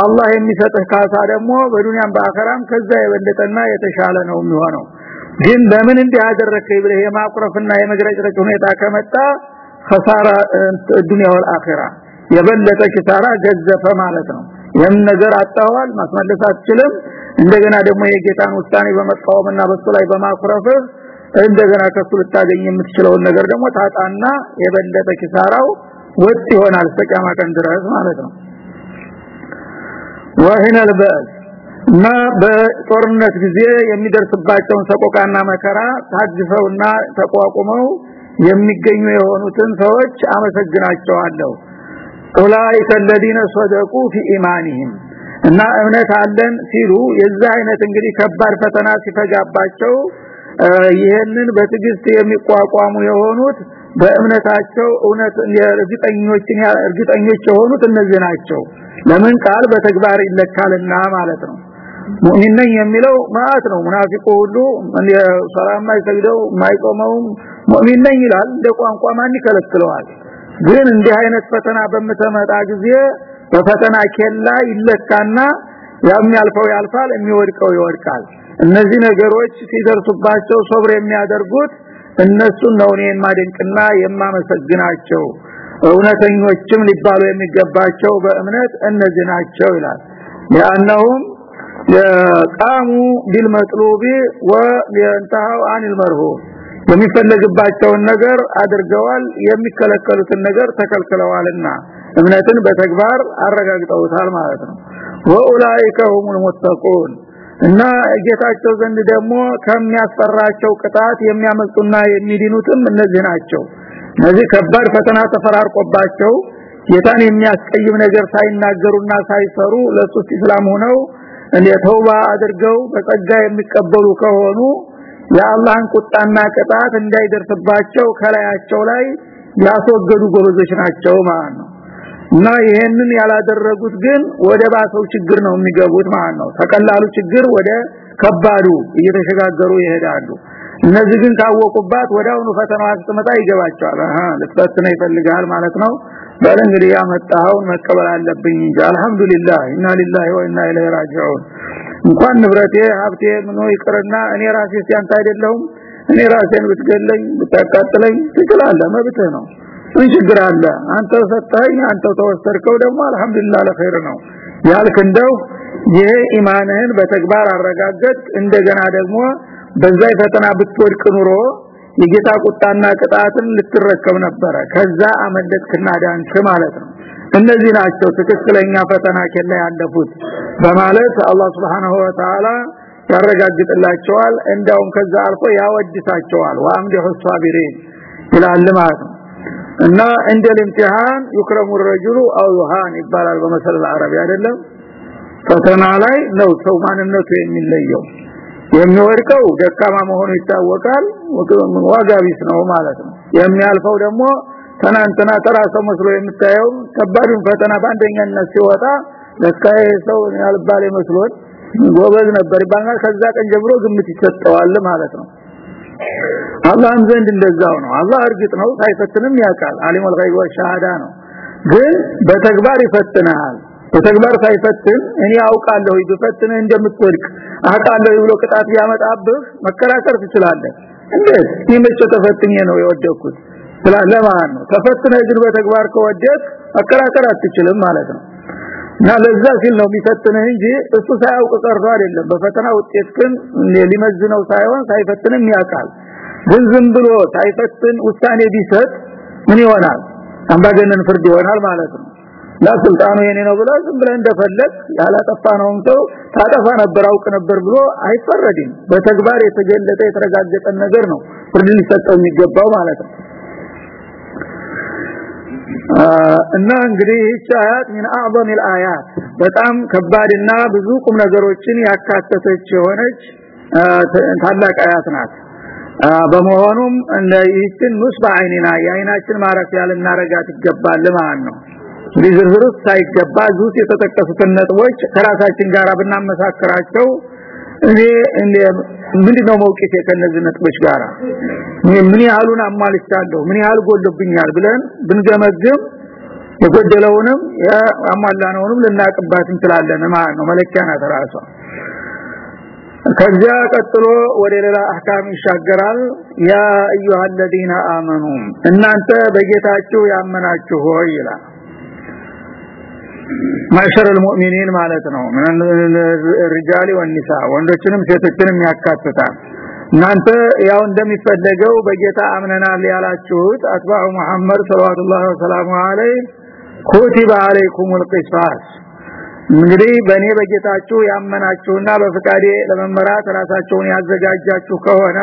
አላህ የሚሰጥህ ካሳ ደግሞ በዱንያም በአኸራም ከዛ የበለጠና የተሻለ ነው የሚሆነው ግን ለምን እንዲህ አደረከኝ ብለህ የማቁረፍና የመግረጭረጭ ሁኔታ ከመጣ خساره الدنيا والاخره የበለጠ ኪሳራ ገዘፈ ማለት ነው ይህን ነገር አጣዋል ማስመለስ አትችልም እንደገና ደግሞ የጌታን ውሳኔ በመቃወምና በሱ ላይ በማኩረፍ እንደገና ከሱ ልታገኝ የምትችለውን ነገር ደግሞ ታጣና የበለጠ ኪሳራው ወጥ ይሆናል እስከ ቀን ድረስ ማለት ነው ወህነ البأس እና በጦርነት ጊዜ የሚደርስባቸውን ሰቆቃና መከራ ታግሰውና ተቋቁመው የሚገኙ የሆኑትን ሰዎች አመሰግናቸዋለሁ ኡላኢከ الذين صدقوا في ايمانهم እና እምነት አለን ሲሉ የዛ አይነት እንግዲህ ከባድ ፈተና ሲፈጋባቸው ይሄንን በትግስት የሚቋቋሙ የሆኑት በእምነታቸው እውነት እርግጠኞችን እርግጠኞች የሆኑት እነዚህ ናቸው ለምን ቃል በተግባር ይለካልና ማለት ነው ሙእሚን ነኝ የሚለው ማለት ነው ሙናፊቁ ሁሉ ሰላም ማይሰግደው ማይቆመው ሙእሚን ነኝ ይላል እንደ ቋንቋ ማን ይከለክለዋል ግን እንዲህ አይነት ፈተና በምተመጣ ጊዜ በፈተና ኬላ ይለካና የሚያልፈው ያልፋል የሚወድቀው ይወድቃል እነዚህ ነገሮች ሲደርሱባቸው ሶብር የሚያደርጉት እነሱን ነው እኔ የማደንቅና የማመሰግናቸው እውነተኞችም ሊባሉ የሚገባቸው በእምነት እነዚህ ናቸው ይላል لانهم قاموا بالمطلوب وينتهوا عن المرهوب የሚፈለግባቸውን ነገር አድርገዋል የሚከለከሉትን ነገር ተከልክለዋልና እምነትን በተግባር አረጋግጠውታል ማለት ነው። ወኡላኢከ ሁሙል ሙተቁን እና ጌታቸው ዘንድ ደግሞ ከሚያስፈራቸው ቅጣት የሚያመልጡና የሚድኑትም እነዚህ ናቸው። እነዚህ ከባድ ፈተና ተፈራርቆባቸው ጌታን የሚያስቀይም ነገር ሳይናገሩና ሳይሰሩ ለሱስ እስላም ሆነው ተውባ አድርገው በጸጋ የሚቀበሉ ከሆኑ የአላህን ቁጣና ቅጣት እንዳይደርስባቸው ከላያቸው ላይ ያስወገዱ ጎበዞች ናቸው ማለት ነው። እና ይሄንን ያላደረጉት ግን ወደ ባሰው ችግር ነው የሚገቡት ማለት ነው። ተቀላሉ ችግር ወደ ከባዱ እየተሸጋገሩ ይሄዳሉ። እነዚህ ግን ታወቁባት ወዳውኑ ፈተናዋ ስትመጣ ይገባቸዋል። አሃ ልትፈትነ ይፈልጋል ማለት ነው። በል እንግዲህ ያመጣውን መቀበል አለብኝ አልহামዱሊላህ ኢና ሊላሂ ወኢና ኢለይሂ ራጂዑን እንኳን ንብረቴ ሀብቴ ምኖ ይቅርና እኔ ራሴ ሲያንተ አይደለሁም። እኔ ራሴን ብትገለኝ ብታቃጥለኝ ትችላለህ መብትህ ነው። ምን ችግር አለ? አንተ ሰጣኝ አንተ ተወሰርከው ደግሞ አልহামዱሊላህ ለኸይር ነው። ያልክ እንደው ይሄ ኢማንህን በተግባር አረጋገጥ እንደገና ደግሞ በዛ ፈተና ብትወድቅ ኑሮ የጌታ ቁጣና ቅጣትን ልትረከብ ነበረ። ከዛ አመለጥክና ዳንክ ማለት ነው እነዚህ ናቸው ትክክለኛ ፈተና ከላ ያለፉት በማለት አላህ Subhanahu Wa Ta'ala ያረጋግጥላቸዋል እንዳውም ከዛ አልፎ ያወድሳቸዋል ወአምዲሁ ሷቢሪን ይላል ማለት ነው እና እንደ الامتحان يكرم الرجل او يهان ይባላል በመሰለ አረብ አይደለም ፈተና ላይ ነው ሰው ማንነቱ የሚለየው የሚወድቀው ደካማ መሆኑ ይታወቃል ዋጋ ቢስ ነው ማለት ነው የሚያልፈው ደግሞ ተናንተና ተራሰው መስሎ የምታየው ከባዱን ፈተና በአንደኛነት ሲወጣ ለካይ ሰው ያልባል መስሎት ጎበዝ ነበር ይባላል ከዛ ቀን ጀምሮ ግምት ይሰጠዋል ማለት ነው። አላህም ዘንድ እንደዛው ነው። አላህ እርግጥ ነው ሳይፈትንም ያውቃል። አሊሙል ገይብ ወሸሃዳ ነው። ግን በተግባር ይፈትናል። በተግባር ሳይፈትን እኔ አውቃለሁ ይፈትን እንደምትወድቅ አውቃለሁ ብሎ ቅጣት ያመጣብህ መከራከር ትችላለህ። እንዴት? ይመጭ ተፈትኜ ነው የወደኩት ማለት ነው? ተፈትነ ግን በተግባር ከወደቅ መከራከር አትችልም ማለት ነው። እና ለዛ ሲል ነው የሚፈትንህ እንጂ እሱ ሳያውቅ ቀርቶ አይደለም። በፈተና ውጤት ግን ሊመዝነው ሳይሆን ሳይፈትንም ያውቃል። ግን ዝም ብሎ ሳይፈትን ውሳኔ ቢሰጥ ምን ይሆናል? አምባገነን ፍርድ ይሆናል ማለት ነው። ለስልጣኑ የኔ ነው ብላ ዝም ብለ እንደፈለግ ያላጠፋ ነው ሰው ታጠፋ ነበር አውቅ ነበር ብሎ አይፈረድም። በተግባር የተገለጠ የተረጋገጠ ነገር ነው ፍርድ ሊሰጠው የሚገባው ማለት ነው እና እንግዲህ ይህች አያት ምን አዕظም الآيات በጣም ከባድና ብዙ ቁም ነገሮችን ያካተተች የሆነች ታላቅ አያት ናት። በመሆኑም እንደይችን ንስባ አይንና የአይናችን ማረፊያ ልናረጋት ይገባል ማለት ነው። ዝርዝሩ ሳይገባ ዙስ የተጠቀሱትን ነጥቦች ከራሳችን ጋር ብናመሳክራቸው እኔ ምንድነው መውቂት ከነዚህ ነጥቦች ጋራ ምን ያህሉን አሟልቻለሁ ምን ያህል ጎልብኛል ብለን ብንገመግም የጎደለውንም ያሟላነውንም ልናቅባት እንችላለን ማለት ነው መለኪያ ናት ራሷ ከዚያ ቀጥሎ ወደ ሌላ አህካም ይሻገራል ያ አዩሃ الذين آمنوا እናንተ በጌታችሁ ያመናችሁ ሆይ ይላል ማሸር المؤمنين ማለት ነው ምን الرجال والنساء ወንዶችንም ሴቶችንም ያካትታል እናንተ ያው እንደሚፈለገው በጌታ አምነናል ያላችሁት አትባኡ መሐመድ ሰለላሁ ዐለይሂ ወሰለም ኩቲበ አለይኩሙል ቂሳስ እንግዲህ በእኔ በጌታችሁ ያመናችሁና በፍቃዴ ለመመራት ራሳቸውን ያዘጋጃችሁ ከሆነ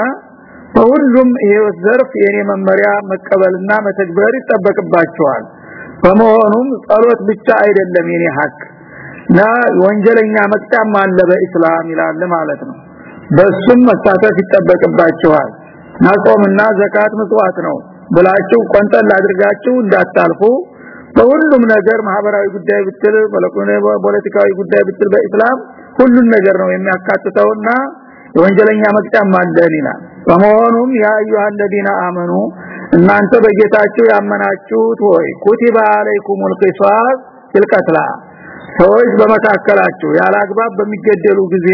በሁሉም ህይወት ዘርፍ የኔ መመሪያ መቀበልና መተግበር ይጠበቅባቸዋል በመሆኑም ጸሎት ብቻ አይደለም የኔ ሀቅ ና ወንጀለኛ መቅጫም አለ በእስላም ይላል ማለት ነው በሱም መሳተፍ ይጠበቅባቸዋል ናጾምና ዘካት ምጽዋት ነው ብላችሁ ቆንጠል አድርጋችሁ እንዳታልፉ በሁሉም ነገር ማህበራዊ ጉዳይ ብትል ፖለቲካዊ ጉዳይ ብትል በእስላም ሁሉን ነገር ነው የሚያካትተውና የወንጀለኛ መቅጫም አለን ይላል በመሆኑም ያ አዩሃ الذين آمنوا እናንተ በጌታችሁ ያመናችሁት ሆይ ኩቲባ አለይኩሙል ቂሳስ ፍልቀትላ ሰዎች በመካከላችሁ ያላግባብ በሚገደሉ ጊዜ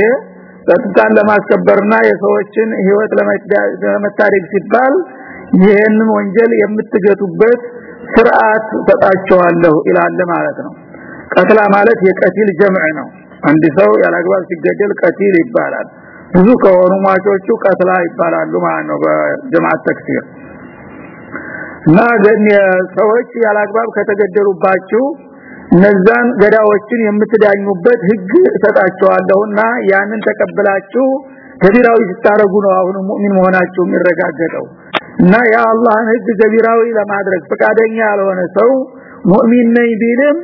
ጸጥታን ለማስከበርና የሰዎችን ህይወት ለመታደግ ሲባል ይህንን ወንጀል የምትገቱበት ስርዓት ተጣቸዋለሁ ይላል ማለት ነው። ቀትላ ማለት የቀቲል ጀምዕ ነው። አንድ ሰው ያላግባብ ሲገደል ቀቲል ይባላል። ብዙ ከሆኑ ሟቾቹ ቀትላ ይባላሉ ማለት ነው በጀማዓት ተክሲር እና ሰዎች ያላግባብ ከተገደሉባችሁ እነዛን ገዳዎችን የምትዳኙበት ህግ እሰጣቸዋለሁና ያንን ተቀብላችሁ ገቢራዊ ስታረጉ ነው አሁን ሙእሚን መሆናችሁ የሚረጋገጠው እና የአላህን ህግ ገቢራዊ ለማድረግ ፈቃደኛ ያልሆነ ሰው ሙእሚን ነኝ ቢልም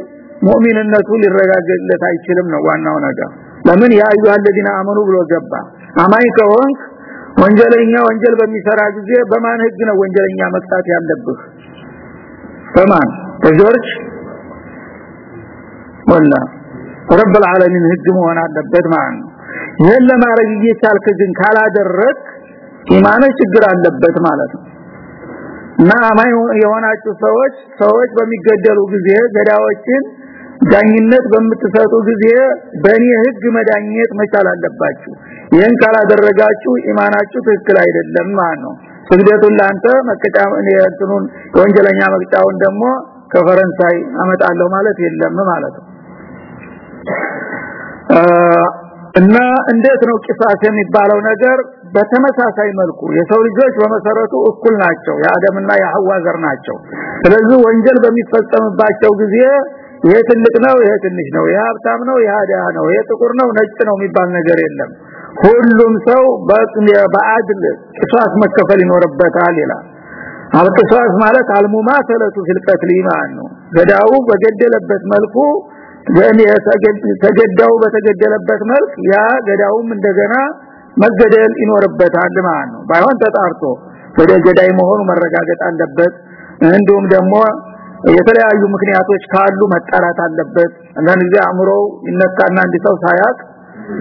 ሙእሚንነቱ ሊረጋገጥለት አይችልም ነው ዋናው ነገር ለምን ያ አዩሃ الذين آمنوا ብሎ ገባ አማኝ ከሆንክ ወንጀለኛ ወንጀል በሚሰራ ጊዜ በማን ህግ ነው ወንጀለኛ መቅጣት ያለብህ በማን በጆርጅ ወላ ረብ العالمين ህግ መሆን አለበት ማለት ነው ይሄን ለማድረግ እየቻልክ ግን ካላደረክ ኢማኑ ችግር አለበት ማለት ነው እና አማኝ የሆናችሁ ሰዎች ሰዎች በሚገደሉ ጊዜ ገዳዎችን ዳኝነት በምትሰጡ ጊዜ በእኔ ህግ መዳኘት መቻል አለባችሁ ይህን ካላደረጋችሁ ኢማናችሁ ትክክል አይደለም ማለት ነው። ስግደቱን ላንተ መቀጫ እንትኑን የወንጀለኛ መቅጫውን ደግሞ ከፈረንሳይ አመጣለሁ ማለት የለም ማለት ነው። እና እንዴት ነው ቂሳስ የሚባለው ነገር? በተመሳሳይ መልኩ የሰው ልጆች በመሰረቱ እኩል ናቸው። የአደምና የሐዋ ዘር ናቸው። ስለዚህ ወንጀል በሚፈጸምባቸው ጊዜ ይሄ ትልቅ ነው ይሄ ትንሽ ነው ይሄ ሀብታም ነው ይሄ አዳ ነው ይሄ ጥቁር ነው ነጭ ነው የሚባል ነገር የለም ሁሉም ሰው በአድል ቂሳስ መከፈል ይኖርበታል ይላል። አልቂሳስ ማለት አልሙማሰለቱ ፊልቀት ሊማን ነው። ገዳው በገደለበት መልኩ ተገዳው በተገደለበት መልክ ያ ገዳውም እንደገና መገደል ይኖርበታል ማለት ነው። ባይሆን ተጣርቶ ወደ ገዳይ መሆኑ መረጋገጥ አለበት። እንዲሁም ደግሞ የተለያዩ ምክንያቶች ካሉ መጣራት አለበት። አንዳንድ ጊዜ ይነካና አንድ ሰው ሳያቅ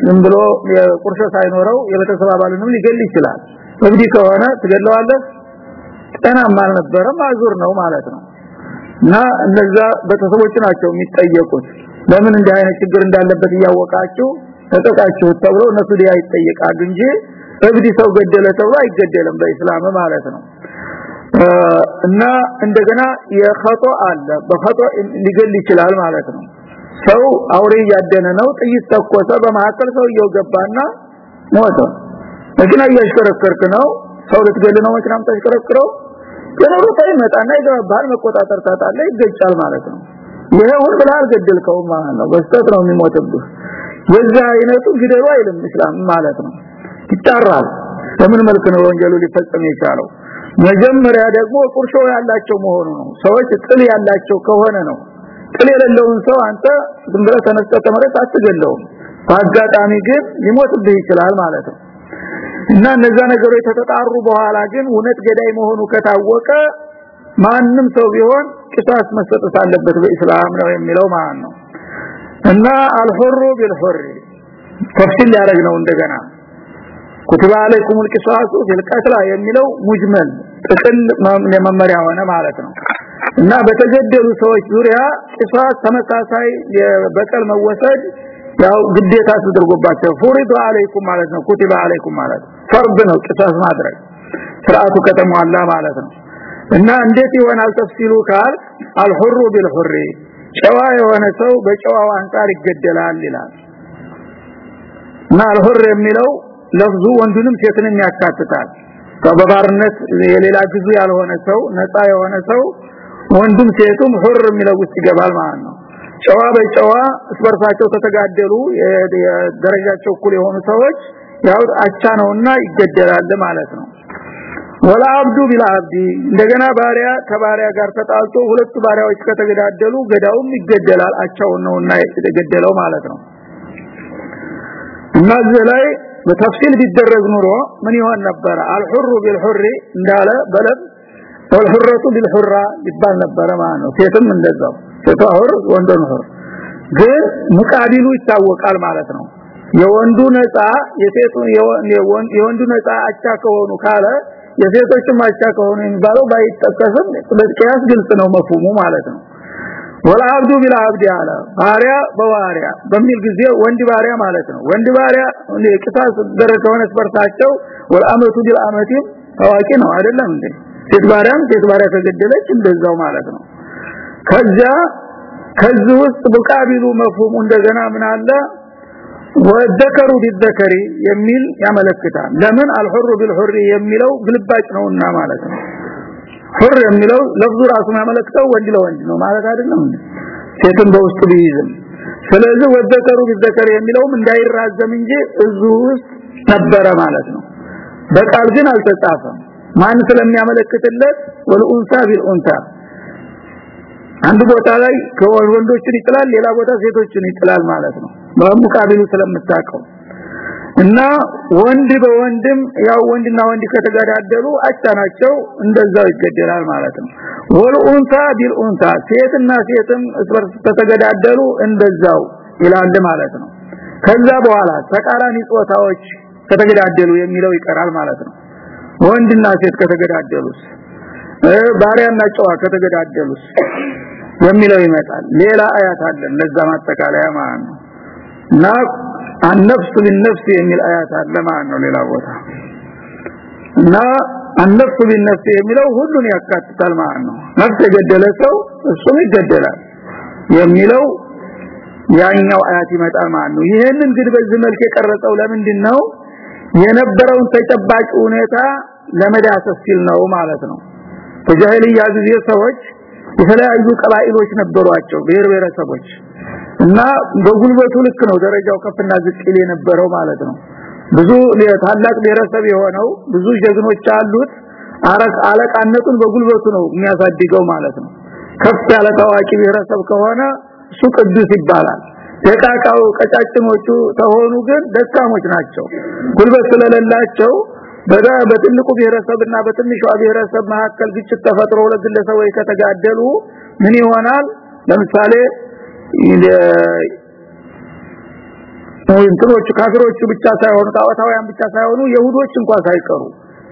ዝም ብሎ የቁርሾ ሳይኖረው የቤተሰብ አባሉንም ሊገል ይችላል። እብዲ ከሆነ ትገለዋለህ ጤናማ አልነበረም አዙር ነው ማለት ነው። እና እነዛ ቤተሰቦች ናቸው የሚጠየቁት። ለምን እንዲህ አይነት ችግር እንዳለበት እያወቃችሁ ተጠቃችሁ ተብሎ እነሱ ዲያ ይጠየቃሉ እንጂ እብዲ ሰው ገደለ ተብሎ አይገደልም በእስላም ማለት ነው። እና እንደገና የኸጦ አለ። በኸጦ ሊገል ይችላል ማለት ነው ሰው አውሬ ያደነ ነው ጥይት ተኮሰ በመሐከል ሰው እየገባና ሞተ። መኪና እያሽከረከርክ ነው ሰው ልትገል ነው መኪናም ተሽከረክረው የኖሩ ይመጣና ይገባል መቆጣጠር ታጣለ ይገጫል ማለት ነው። ይሄ ሁሉ ብላል ገደልከው ማለት ነው። በስተት ነው የሚሞትብህ። የዛ አይነቱ ግደሉ አይልም እስላም ማለት ነው። ይጣራል። በምን መልክ ነው ወንጀሉ ሊፈጸም የቻለው? መጀመሪያ ደግሞ ቁርሾ ያላቸው መሆኑ ነው። ሰዎች ጥል ያላቸው ከሆነ ነው ጥል የሌለውን ሰው አንተ ዝም ብለህ ተነስተህ ተመረጥ አትገለውም። በአጋጣሚ ግን ሊሞትብህ ይችላል ማለት ነው። እና እነዛ ነገሮች ተተጣሩ በኋላ ግን እውነት ገዳይ መሆኑ ከታወቀ ማንም ሰው ቢሆን ቅሳስ መሰጠት አለበት በእስላም ነው የሚለው ማለት ነው። እና አልሁሩ ቢልሁር ተፍሲል ያደረግ ነው እንደገና ኩትባ አለይኩሙል ቂሳሱ ፊል የሚለው ሙጅመል ጥቅል መመሪያ ሆነ ማለት ነው። እና በተገደሉ ሰዎች ዙሪያ ቂሳስ ተመሳሳይ በቀል መወሰድ ያው ግዴታ ተደርጎባቸው ፉሪዱ አለይኩም ማለት ነው ኩትባ አለይኩም ማለት ፈርድ ነው ቂሳስ ማድረግ። ስርዓቱ ከተሟላ ማለት ነው። እና እንዴት ይሆናል ተፍሲሉ ካል አልሁሩ ቢልሁሪ ጨዋ የሆነ ሰው በጨዋው አንጻር ይገደላል ይላል። እና የሚለው ለፍዙ ወንዱንም ሴትንም ያካትታል። በባርነት የሌላ ግዙ ያልሆነ ሰው ነፃ የሆነ ሰው ወንዱም ሴቱም ሁር የሚለው ውስጥ ይገባል ማለት ነው። ጨዋ በጨዋ እስበርሳቸው ከተጋደሉ የደረጃቸው እኩል የሆኑ ሰዎች ያው አቻ ነውና ይገደላል ማለት ነው። ወላ አብዱ ቢላ አብዲ እንደገና ባሪያ ከባሪያ ጋር ተጣልቶ ሁለቱ ባሪያዎች ከተገዳደሉ ገዳውም ይገደላል አቻው ነውና የተገደለው ማለት ነው። እና እዚህ በተፍሲል ቢደረግ ኑሮ ምን ይሆን ነበር አልሁሩ ቢልሁሪ እንዳለ በለም ወልሁረቱ ቢልሁራ ይባል ነበር ማለት ሴትም እንደዛው ሴቷ ሁር ሁር። ግን ሙቃቢሉ ይታወቃል ማለት ነው። የወንዱ ነፃ የሴቱ የወንዱ ነፃ አቻ ከሆኑ ካለ የሴቶችም አቻ ከሆኑ የሚባለው ባይጠቀስም በቅያስ ግልጽ ነው መፍሁሙ ማለት ነው ወልአብዱ ቢልአብድ አለ። ባሪያ በባሪያ በሚል ጊዜ ወንድ ባሪያ ማለት ነው። ወንድ ባሪያ ቅጣት ደረከሆነ ስበርታቸው ወልአመቱ ቢልአመቲ ታዋቂ ነው። አይደለም እንዴ? ሴት ባሪያም ሴት ባሪያ ከገደለች እንደዛው ማለት ነው። ከዛ ከዚህ ውስጥ ሙቃቢሉ መፍሁሙ እንደገና ምን አለ? ወደከሩ ቢዘከሪ የሚል ያመለክታል። ለምን? አልሁሩ ቢልሁሪ የሚለው ግልባጭ ነውና ማለት ነው ሁር የሚለው ለፍዙ ራሱ ያመለክተው ወንድ ለወንድ ነው ማለት አይደለም? ሴትን በውስጡ ቢይዝም። ስለዚህ ወደከሩ ቢዘከሪ የሚለውም እንዳይራዘም እንጂ እዙ ውስጥ ነበረ ማለት ነው። በቃል ግን አልተጻፈም። ማን ስለሚያመለክትለት? ወልኡንሳ ቢልኡንሳ። አንድ ቦታ ላይ ከወንዶችን ይጥላል ሌላ ቦታ ሴቶችን ይጥላል ማለት ነው። በሙቃቢሉ ስለምታቀው እና ወንድ በወንድም ያው ወንድና ወንድ ከተጋዳደሉ አቻ ናቸው እንደዛው ይገደላል ማለት ነው። ወልኡንታ ቢልኡንታ ሴትና ሴትም እስበርስ ተተገዳደሉ እንደዛው ይላል ማለት ነው። ከዛ በኋላ ተቃራኒ ጾታዎች ከተገዳደሉ የሚለው ይቀራል ማለት ነው። ወንድና ሴት ከተገዳደሉስ? ባሪያና ጨዋ ከተገዳደሉስ? የሚለው ይመጣል። ሌላ አያት አለ ለዛ ማጠቃለያ ማለት ነው አነፍስ ለነፍስ የሚል አያት አለ ማለት ነው ሌላ ቦታ። እና አነፍስ ለነፍስ የሚለው ሁሉን ያካትታል ማለት ነው። ነፍስ የገደለ ሰው እሱም ይገደላል የሚለው ያኛው አያት ይመጣል ማለት ነው። ይሄንን ግን በዚህ መልክ የቀረጸው ለምንድንነው? የነበረውን ተጨባጭ ሁኔታ ለመዳሰስ ሲል ነው ማለት ነው። በጃሂልያ ጊዜ ሰዎች የተለያዩ ቀባኢሎች ነበሯቸው ብሔር ብሔረሰቦች እና በጉልበቱ ልክ ነው ደረጃው ከፍና ዝቅ ይል የነበረው ማለት ነው። ብዙ ታላቅ ብሔረሰብ የሆነው ብዙ ጀግኖች አሉት። አረቅ አለቃነቱን በጉልበቱ ነው የሚያሳድገው ማለት ነው። ከፍ ያለ ታዋቂ ብሔረሰብ ከሆነ እሱ ቅዱስ ይባላል። ደቃቃው ቀጫጭኖቹ ተሆኑ ግን ደካሞች ናቸው። ጉልበት ስለሌላቸው በዳ በትልቁ ብሔረሰብና በትንሿ ብሔረሰብ መካከል ግጭት ተፈጥሮ ለግለሰቦች ከተጋደሉ ምን ይሆናል? ለምሳሌ እንትኖቹ ካፊሮቹ ብቻ ሳይሆኑ ጣዖታውያን ብቻ ሳይሆኑ የሁዶች እንኳን ሳይቀሩ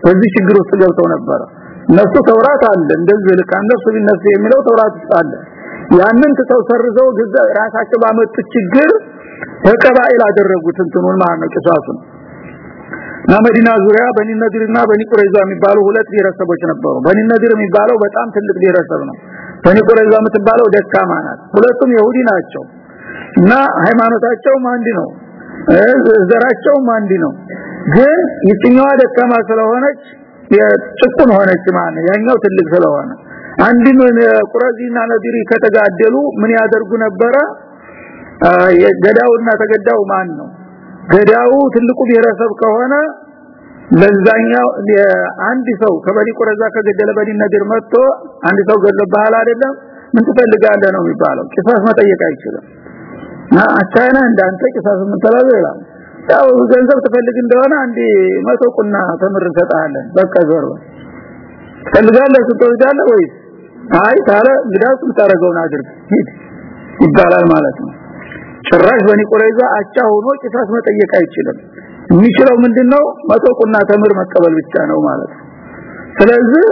በዚህ ችግር ውስጥ ገብተው ነበር እነሱ ተውራት አለ እንደዚህ እነሱ ቢነሱ የሚለው ተውራት አለ። ያንን ተሰው ሰርዘው ግዛ ራሳቸው ባመጡት ችግር ተቀባይል አደረጉት እንትኑን ማለት ነው ቂሳሱን እና መዲና ዙሪያ በኒ ነድርና የሚባሉ ሁለት ብሔረሰቦች ነበሩ። በኒ የሚባለው በጣም ትልቅ ብሔረሰብ ነው በኒ የምትባለው ደካማ ናት። ሁለቱም ይሁዲ ናቸው። እና ሃይማኖታቸውም አንድ ነው። ዘራቸውም አንድ ነው። ግን የትኛዋ ደካማ ስለሆነች የጭቁን ሆነች ማለት ያኛው ትልቅ ስለሆነ። አንድ ምን ቁረዚና ነዲሪ ከተጋደሉ ምን ያደርጉ ነበረ? ገዳውና ተገዳው ማን ነው? ገዳው ትልቁ ብሔረሰብ ከሆነ ለዛኛው አንድ ሰው ከበኒ ቁረዛ ከገደለ በኒ ነዲር መጥቶ አንድ ሰው ገለባል አይደለም? ምን ትፈልጋለህ ነው የሚባለው። ቂሳስ መጠየቅ አይችልም። አቻይና እንዳንተ ቂሳስ ምን ይላል። ያው ገንዘብ ትፈልግ እንደሆነ አንድ መቶ ቁና ተምር ሰጣለን በቃ ዞር ትፈልጋለህ? ስትወስዳለህ ወይስ? አይ ታለ እንግዳስ ምታረገውን አድርግ? ይባላል ማለት ነው። ጭራሽ በኒ ቁረይዛ አቻ ሆኖ ቂሳስ መጠየቅ አይችልም የሚችለው ምንድነው? መቶ ቁና ተምር መቀበል ብቻ ነው ማለት ስለዚህ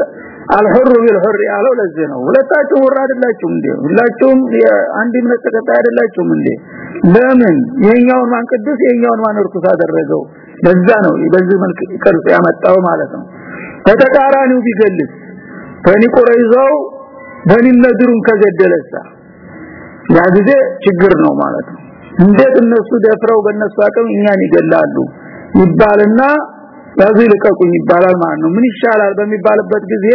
አልሁሩ ቢልሁር ያለው ለዚህ ነው። ሁለታችሁ ሁራ አይደላችሁም እንዴ? ሁላችሁም አንድ እምነት ተከታይ አይደላችሁም እንዴ? ለምን? የኛውን ማን ቅዱስ? የኛውን ማን ርኩስ አደረገው? ለዛ ነው በዚህ መልክ ቅርጽ ያመጣው ማለት ነው። ተተቃራኒው ቢገልጽ በኒ ቁረይዛው በኒ ነድሩን ከገደለሳ ያ ጊዜ ችግር ነው ማለት ነው። እንዴት እነሱ ደፍረው በእነሱ አቅም እኛን ይገላሉ ይባልና ያዙ ይልቀቁኝ ይባላል ማለት ነው። ምን ይሻላል በሚባልበት ጊዜ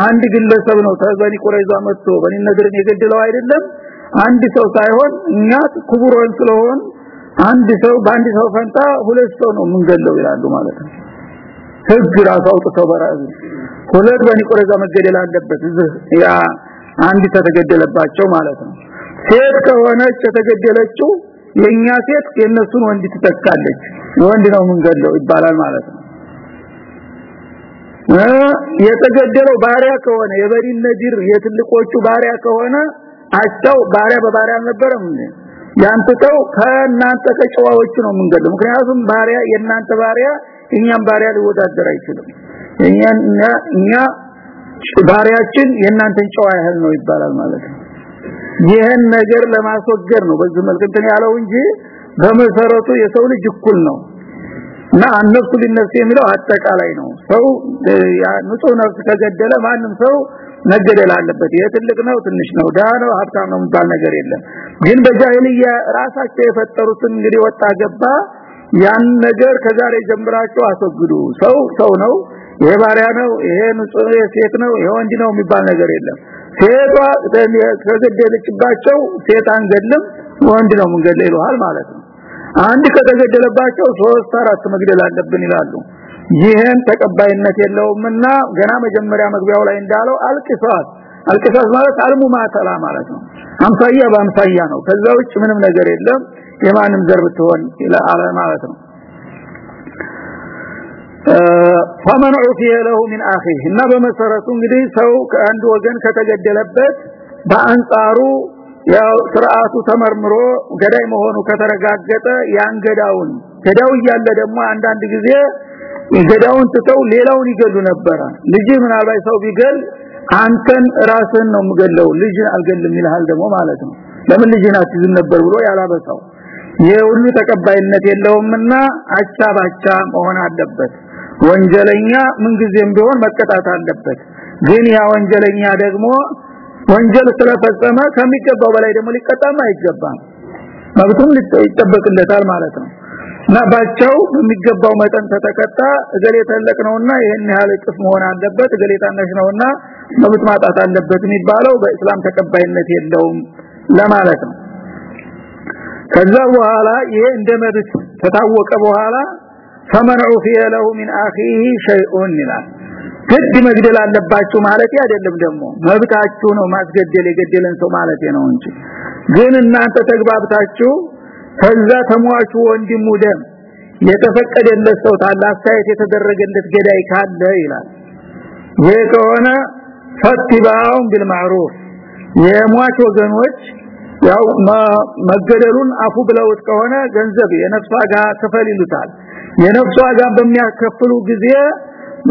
አንድ ግለሰብ ነው ተበኒ ቁረይዛ መጥቶ በኒ ነድርን የገደለው አይደለም። አንድ ሰው ሳይሆን እኛ ክቡሮን ስለሆን አንድ ሰው በአንድ ሰው ፈንታ ሁለት ሰው ነው የምንገለው ይላሉ ማለት ነው። ህግ ራሱ አውጥተው በራሱ ሁለት በኒ ቁረይዛ መገደል አለበት። ያ አንድ ተተገደለባቸው ማለት ነው። ሴት ከሆነች የተገደለችው የኛ ሴት የነሱን ወንድ ትተካለች። ወንድ ነው የምንገለው ይባላል ማለት ነው። የተገደለው ባሪያ ከሆነ የበሪ ነዲር የትልቆቹ ባሪያ ከሆነ አቻው ባሪያ በባሪያ አልነበረም ያንተው ከናንተ ከጨዋዎቹ ነው የምንገለው ምክንያቱም ባሪያ የናንተ ባሪያ እኛም ባሪያ ሊወዳደር አይችልም። እኛ እኛ ባሪያችን የናንተን ጨዋ ያህል ነው ይባላል ማለት ነው ይህን ነገር ለማስወገድ ነው በዚህ መልክ እንትን ያለው እንጂ በመሰረቱ የሰው ልጅ እኩል ነው። እና አነፍሱ ቢነፍስ የሚለው አጠቃላይ ነው። ሰው ንጹህ ነፍስ ከገደለ ማንም ሰው መገደል አለበት። ይሄ ትልቅ ነው ትንሽ ነው ዳ ነው ሀብታም ነው የሚባል ነገር የለም። ግን በጃሂልያ ራሳቸው የፈጠሩትን እንግዲህ ወጣ ገባ ያን ነገር ከዛሬ ጀምራቸው አስወግዱ። ሰው ሰው ነው ይሄ ባሪያ ነው ይሄ ንጹህ ሴት ነው ይሄ ወንድ ነው የሚባል ነገር የለም ሴቷ ከገደለችባቸው ሴት አንገድልም ወንድ ነው መንገድ ይሉሃል ማለት ነው። አንድ ከተገደለባቸው ሶስት አራት መግደል አለብን ይላሉ። ይሄን ተቀባይነት የለውምና ገና መጀመሪያ መግቢያው ላይ እንዳለው አልቂሳስ አልቂሳስ ማለት አልሙ ማተላ ማለት ነው። አምሳያ በአምሳያ ነው። ከዛ ውጭ ምንም ነገር የለም። የማንም ዘር ብትሆን ይላል ማለት ነው فمن عفي له من اخيه እና በመሰረቱ እንግዲህ ሰው ከአንድ ወገን ከተገደለበት በአንጻሩ ያው ስርዓቱ ተመርምሮ ገዳይ መሆኑ ከተረጋገጠ ያን ገዳውን ገዳው እያለ ደግሞ አንዳንድ ጊዜ ገዳውን ትተው ሌላውን ይገሉ ነበረ ልጅ ምናልባት ሰው ቢገል አንተን ራስን ነው የምገለው ልጅ አልገልም ይልሃል ደግሞ ማለት ነው ለምን ልጅን አትይዝም ነበር ብሎ ያላበሳው የሁሉ ተቀባይነት የለውምና አቻ ባቻ መሆን አለበት ወንጀለኛ ምንጊዜም ቢሆን መቀጣት አለበት። ግን ያ ወንጀለኛ ደግሞ ወንጀል ስለፈጸመ ከሚገባው በላይ ደግሞ ሊቀጣም አይገባም። መብቱም ይጠበቅለታል ማለት ነው። እና ባቸው በሚገባው መጠን ተተቀጣ እገሌ ተለቅ ነውና ይሄን ያህል እጥፍ መሆን አለበት እገሌ ታናሽ ነውና መብት ማጣት አለበት የሚባለው በእስላም ተቀባይነት የለውም ለማለት ነው። ከዛ በኋላ ይሄ እንደ መብት ከታወቀ በኋላ ፈመንዑ ፊየ ለሁ ሚን አኺሂ ሸይኡን ይላል። ግድ መግደል አለባችሁ ማለት አይደለም ደግሞ። መብታችሁ ነው ማስገደል የገደለን ሰው ማለት ነው እንጂ። ግን እናንተ ተግባብታችሁ ከዛ ተሟቹ ወንድሙ ደም የተፈቀደለት ሰው ታላ አስተያየት የተደረገለት ገዳይ ካለ ይላል። ይሄ ከሆነ ፈትባውን ቢልማዕሩፍ የሟች ወገኖች ያው መገደሉን አፉ ብለውት ከሆነ ገንዘብ የነፍስ ዋጋ ክፈል ይሉታል የነፍስ ዋጋ በሚያከፍሉ ጊዜ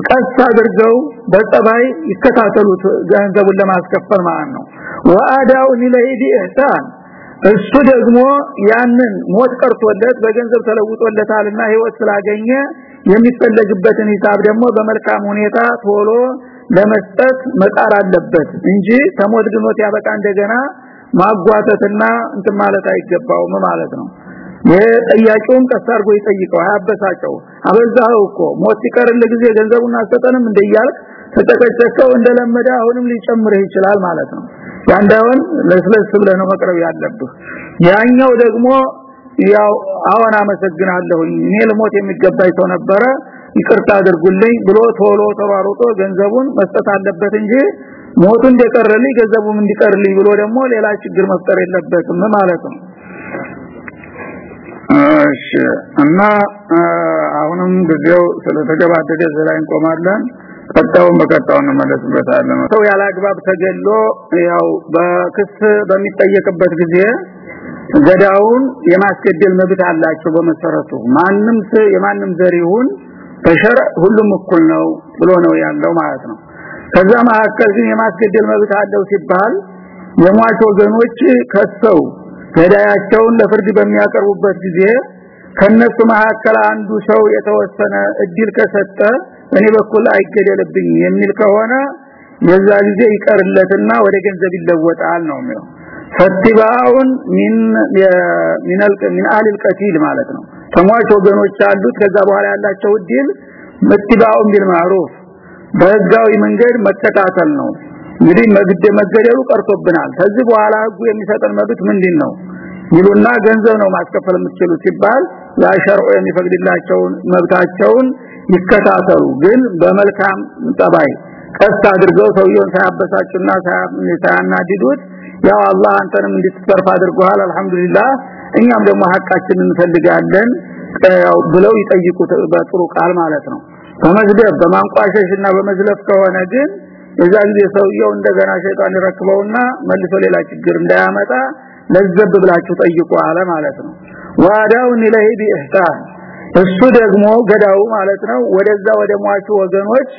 ቀስ አድርገው በጸባይ ይከታተሉት ገንዘቡን ለማስከፈል ማለት ነው። ወአዳው ሊለሂድ ኢህሳን እሱ ደግሞ ያንን ሞት ቀርቶለት በገንዘብ ተለውጦለታልና ህይወት ስላገኘ የሚፈለግበትን ሂሳብ ደግሞ በመልካም ሁኔታ ቶሎ ለመስጠት መጣር አለበት እንጂ ተሞት ድኖት ያበቃ እንደገና ማጓተትና እንት ማለት አይገባውም ማለት ነው የጠያቂውን ቀስ አድርጎ ይጠይቀው አያበሳጨው። አበዛው እኮ ሞት ሲቀርል ጊዜ ገንዘቡን አሰጠንም እንደያልክ ተጨቀጨቀው እንደለመደ አሁንም ሊጨምርህ ይችላል ማለት ነው። ያንዳውን ለስለስ ብለህ ነው መቅረብ ያለብህ። ያኛው ደግሞ ያው አሁን አመሰግናለሁ እኔ ለሞት የሚገባኝ ሰው ነበረ ይቅርታ አድርጉልኝ ብሎ ቶሎ ተባሮጦ ገንዘቡን መስጠት አለበት እንጂ ሞቱ እንደቀረልኝ ገንዘቡም እንዲቀርልኝ ብሎ ደግሞ ሌላ ችግር መፍጠር የለበትም ማለት ነው እሺ። እና አሁንም ጊዜው ስለተገባደደ ዘላይ እንቆማለን። ቀጣውን በቀጣው እንመለስበታለን። ሰው ያላግባብ ተገሎ ያው በክስ በሚጠየቅበት ጊዜ ገዳውን የማስገደል መብት አላቸው በመሰረቱ። ማንም የማንም ዘር ይሁን በሸር ሁሉም እኩል ነው ብሎ ነው ያለው ማለት ነው። ከዛ መካከል ግን የማስገደል መብት አለው ሲባል የሟች ወገኖች ከሰው ገዳያቸውን ለፍርድ በሚያቀርቡበት ጊዜ ከነሱ መካከል አንዱ ሰው የተወሰነ እድል ከሰጠ እኔ በኩል አይገደልብኝ የሚል ከሆነ የዛ ጊዜ ይቀርለትና ወደ ገንዘብ ይለወጣል ነው የሚለው። ፈትባውን ሚን ሚናልቀ ማለት ነው። ተሟቾ ወገኖች አሉት። ከዛ በኋላ ያላቸው እድል መትባውን ቢልማሩፍ በህጋዊ መንገድ መከታተል ነው። እንግዲህ መግደ መገደሉ ቀርቶብናል። ከዚህ በኋላ ህጉ የሚሰጠን መብት ምንድነው? ይሉና ገንዘብ ነው ማስከፈል የምትችሉት ሲባል ያ ሸርዑ የሚፈቅድላቸውን መብታቸውን ይከታተሉ። ግን በመልካም ጠባይ ቀስ አድርገው ሰውየውን ሳያበሳጩና ሳያናድዱት ያው አላህ አንተንም እንድትተርፍ አድርጓል አልহামዱሊላህ እኛም ደግሞ ሐቃችንን እንፈልጋለን ያው ብለው ይጠይቁት በጥሩ ቃል ማለት ነው። በመዝደብ በማንቋሸሽና በመዝለፍ ከሆነ ግን የዛ ጊዜ ሰውየው እንደገና ሸይጣን ይረክበውና መልሶ ሌላ ችግር እንዳያመጣ ለዘብ ብላችሁ ጠይቁ አለ ማለት ነው። ዋዳውን ኢለሂ ቢኢህሳን እሱ ደግሞ ገዳው ማለት ነው። ወደዛ ወደ ሟቹ ወገኖች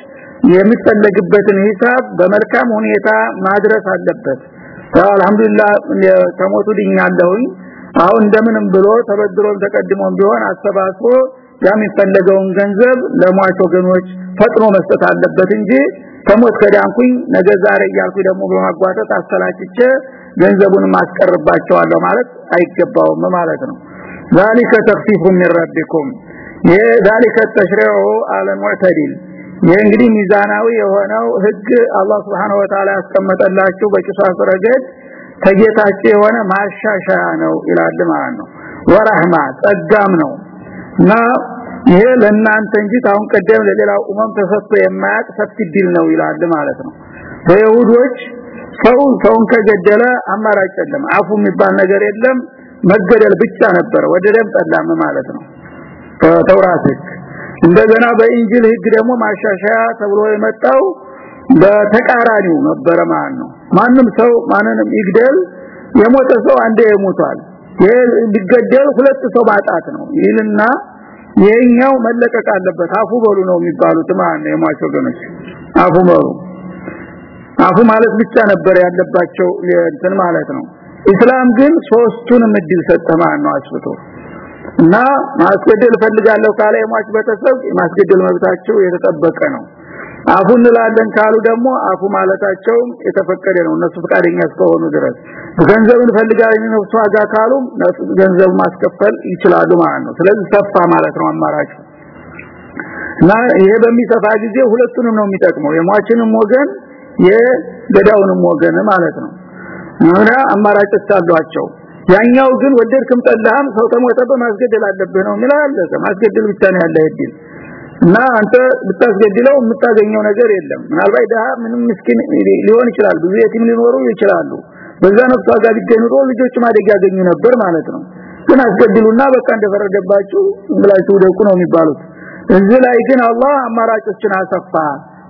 የሚፈለግበትን ሂሳብ በመልካም ሁኔታ ማድረስ አለበት። አልহামዱሊላህ ተሞቱ ድኛለሁኝ። አሁን እንደምንም ብሎ ተበድሮም ተቀድሞም ቢሆን አሰባስቦ የሚፈለገውን ገንዘብ ለሟች ወገኖች ፈጥኖ መስጠት አለበት እንጂ ከሞት ከዳንኩኝ ነገ ዛሬ እያልኩ ደግሞ በማጓተት አስተላጭቼ ገንዘቡን ማስቀርባቸዋለሁ ማለት አይገባውም ማለት ነው ذلك تخفيف من ربكم ذلك التشريع على المعتدل ይህ እንግዲህ ሚዛናዊ የሆነው ህግ አላህ Subhanahu Wa Ta'ala ያስቀመጠላችሁ በቂሷስ ረገድ ከጌታቸው የሆነ ማሻሻያ ነው ይላል ማለት ነው ወራህማ ጸጋም ነው እና ይሄ ለእናንተ እንጂ ታውን ቀደም ለሌላው ኡመም ተሰጥቶ የማያቅ ሰፊ ዲል ነው ይላል ማለት ነው። በይሁዶች ሰው ሰውን ከገደለ አማራጭ የለም አፉ የሚባል ነገር የለም መገደል ብቻ ነበር ወደ ደም ጠላም ማለት ነው። ተውራት እንደገና በኢንጂል ህግ ደግሞ ማሻሻያ ተብሎ የመጣው በተቃራኒው ነበረ ማለት ነው። ማንም ሰው ማንንም ይግደል የሞተ ሰው አንዴ ይሞታል ሊገደል ሁለት ሰው ማጣት ነው ይልና የኛው መለቀቅ አለበት። አፉ በሉ ነው የሚባሉት። ማለት ነው ወገኖች አፉ በሉ። አፉ ማለት ብቻ ነበር ያለባቸው እንትን ማለት ነው። ኢስላም ግን ሶስቱንም እድል ሰጠ። ነው አስፍቶ? እና ማስገደል ፈልጋለሁ ካለ የሟች ቤተሰብ ማስገደል መብታቸው የተጠበቀ ነው አፉ እንላለን ካሉ ደግሞ አፉ ማለታቸው የተፈቀደ ነው። እነሱ ፈቃደኛ እስከሆኑ ድረስ ገንዘብ እንፈልጋለን ነፍሱ ዋጋ ካሉ ገንዘብ ማስከፈል ይችላሉ ማለት ነው። ስለዚህ ሰፋ ማለት ነው አማራጭ እና ይሄ በሚሰፋ ጊዜ ሁለቱንም ነው የሚጠቅመው። የሟችንም ወገን የገዳውንም ወገን ማለት ነው። እና አማራጮች አሏቸው። ያኛው ግን ወደድክም ጠላህም ሰው ተሞተ በማስገደል አለብህ ነው ይላል ማስገደል ብቻ ነው ያለ እድል እና አንተ ብታስገድለው የምታገኘው ነገር የለም። ምናልባት ደሃ ምንም ምስኪን ሊሆን ይችላል። ብዙ የቲም ሊኖሩ ይችላሉ። በዛ ነፍሷ ጋር ቢገኝሮ ልጆች ማደግ ያገኙ ነበር ማለት ነው። ግን አስገድሉና በቃ እንደፈረደባችሁ ብላችሁ ደቁ ነው የሚባሉት። እዚህ ላይ ግን አላህ አማራጮችን አሰፋ።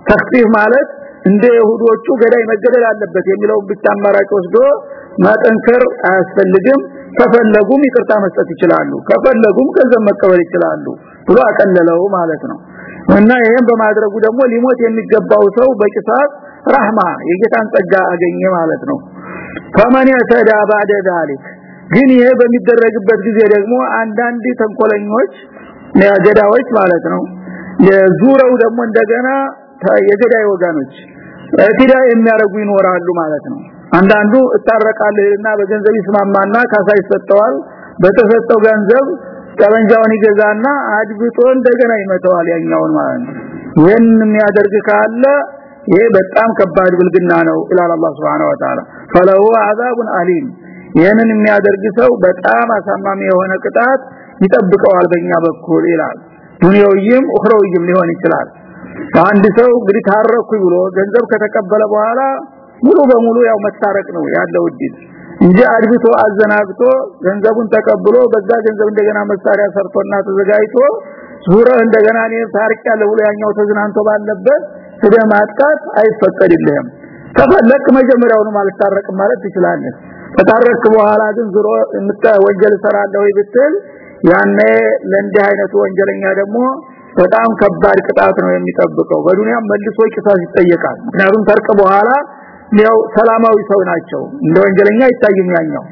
ተክፊፍ ማለት እንደ ይሁዶቹ ገዳይ መገደል አለበት የሚለውን ብቻ አማራጭ ወስዶ ማጠንከር አያስፈልግም። ከፈለጉም ይቅርታ መስጠት ይችላሉ። ከፈለጉም ገንዘብ መቀበል ይችላሉ ብሎ አቀለለው ማለት ነው እና ይሄን በማድረጉ ደግሞ ሊሞት የሚገባው ሰው በቂሳት ረህማ የጌታን ጸጋ አገኘ ማለት ነው ፈመን የተዳ ባደ ذلك ግን ይሄ በሚደረግበት ጊዜ ደግሞ አንዳንድ ተንኮለኞች ገዳዮች ማለት ነው የዙረው ደግሞ እንደገና የገዳይ ወጋኖች እቲዳ የሚያረጉ ይኖራሉ ማለት ነው አንዳንዱ እታረቃለህና በገንዘብ ይስማማና ካሳ ይሰጠዋል በተሰጠው ገንዘብ ጠመንጃውን ይገዛና አድብጦ እንደገና ይመተዋል ያኛውን ማለት ነው። ይህን የሚያደርግ ካለ ይሄ በጣም ከባድ ብልግና ነው ኢላላ አላህ Subhanahu Wa Ta'ala ፈለው አዛቡን አሊም። ይህንን የሚያደርግ ሰው በጣም አሳማሚ የሆነ ቅጣት ይጠብቀዋል በእኛ በኩል ይላል። ዱንያዊም ኡኽራዊም ሊሆን ይችላል። አንድ ሰው እንግዲህ ታረኩ ብሎ ገንዘብ ከተቀበለ በኋላ ሙሉ በሙሉ ያው መታረቅ ነው ያለው እድል እንጂ አድብቶ አዘናግቶ ገንዘቡን ተቀብሎ በዛ ገንዘብ እንደገና መሳሪያ ሰርቶና ተዘጋጅቶ ዙረ እንደገና እኔ ታርቅ ያለ ብሎ ያኛው ተዝናንቶ ባለበት ስለ ማጥቃት አይፈቀድልህም። ከፈለክ መጀመሪያውንም አልታረቅም ማለት ትችላለህ። ከታረክ በኋላ ግን ዙሮ እንተ ወንጀል ሰራለሁ ብትል ያኔ ለእንዲህ አይነቱ ወንጀለኛ ደግሞ በጣም ከባድ ቅጣት ነው የሚጠብቀው። በዱንያም መልሶ ቂሳስ ይጠየቃል። ምክንያቱም ተርቅ በኋላ ያው ሰላማዊ ሰው ናቸው እንደ ወንጀለኛ ይታይም ያኛው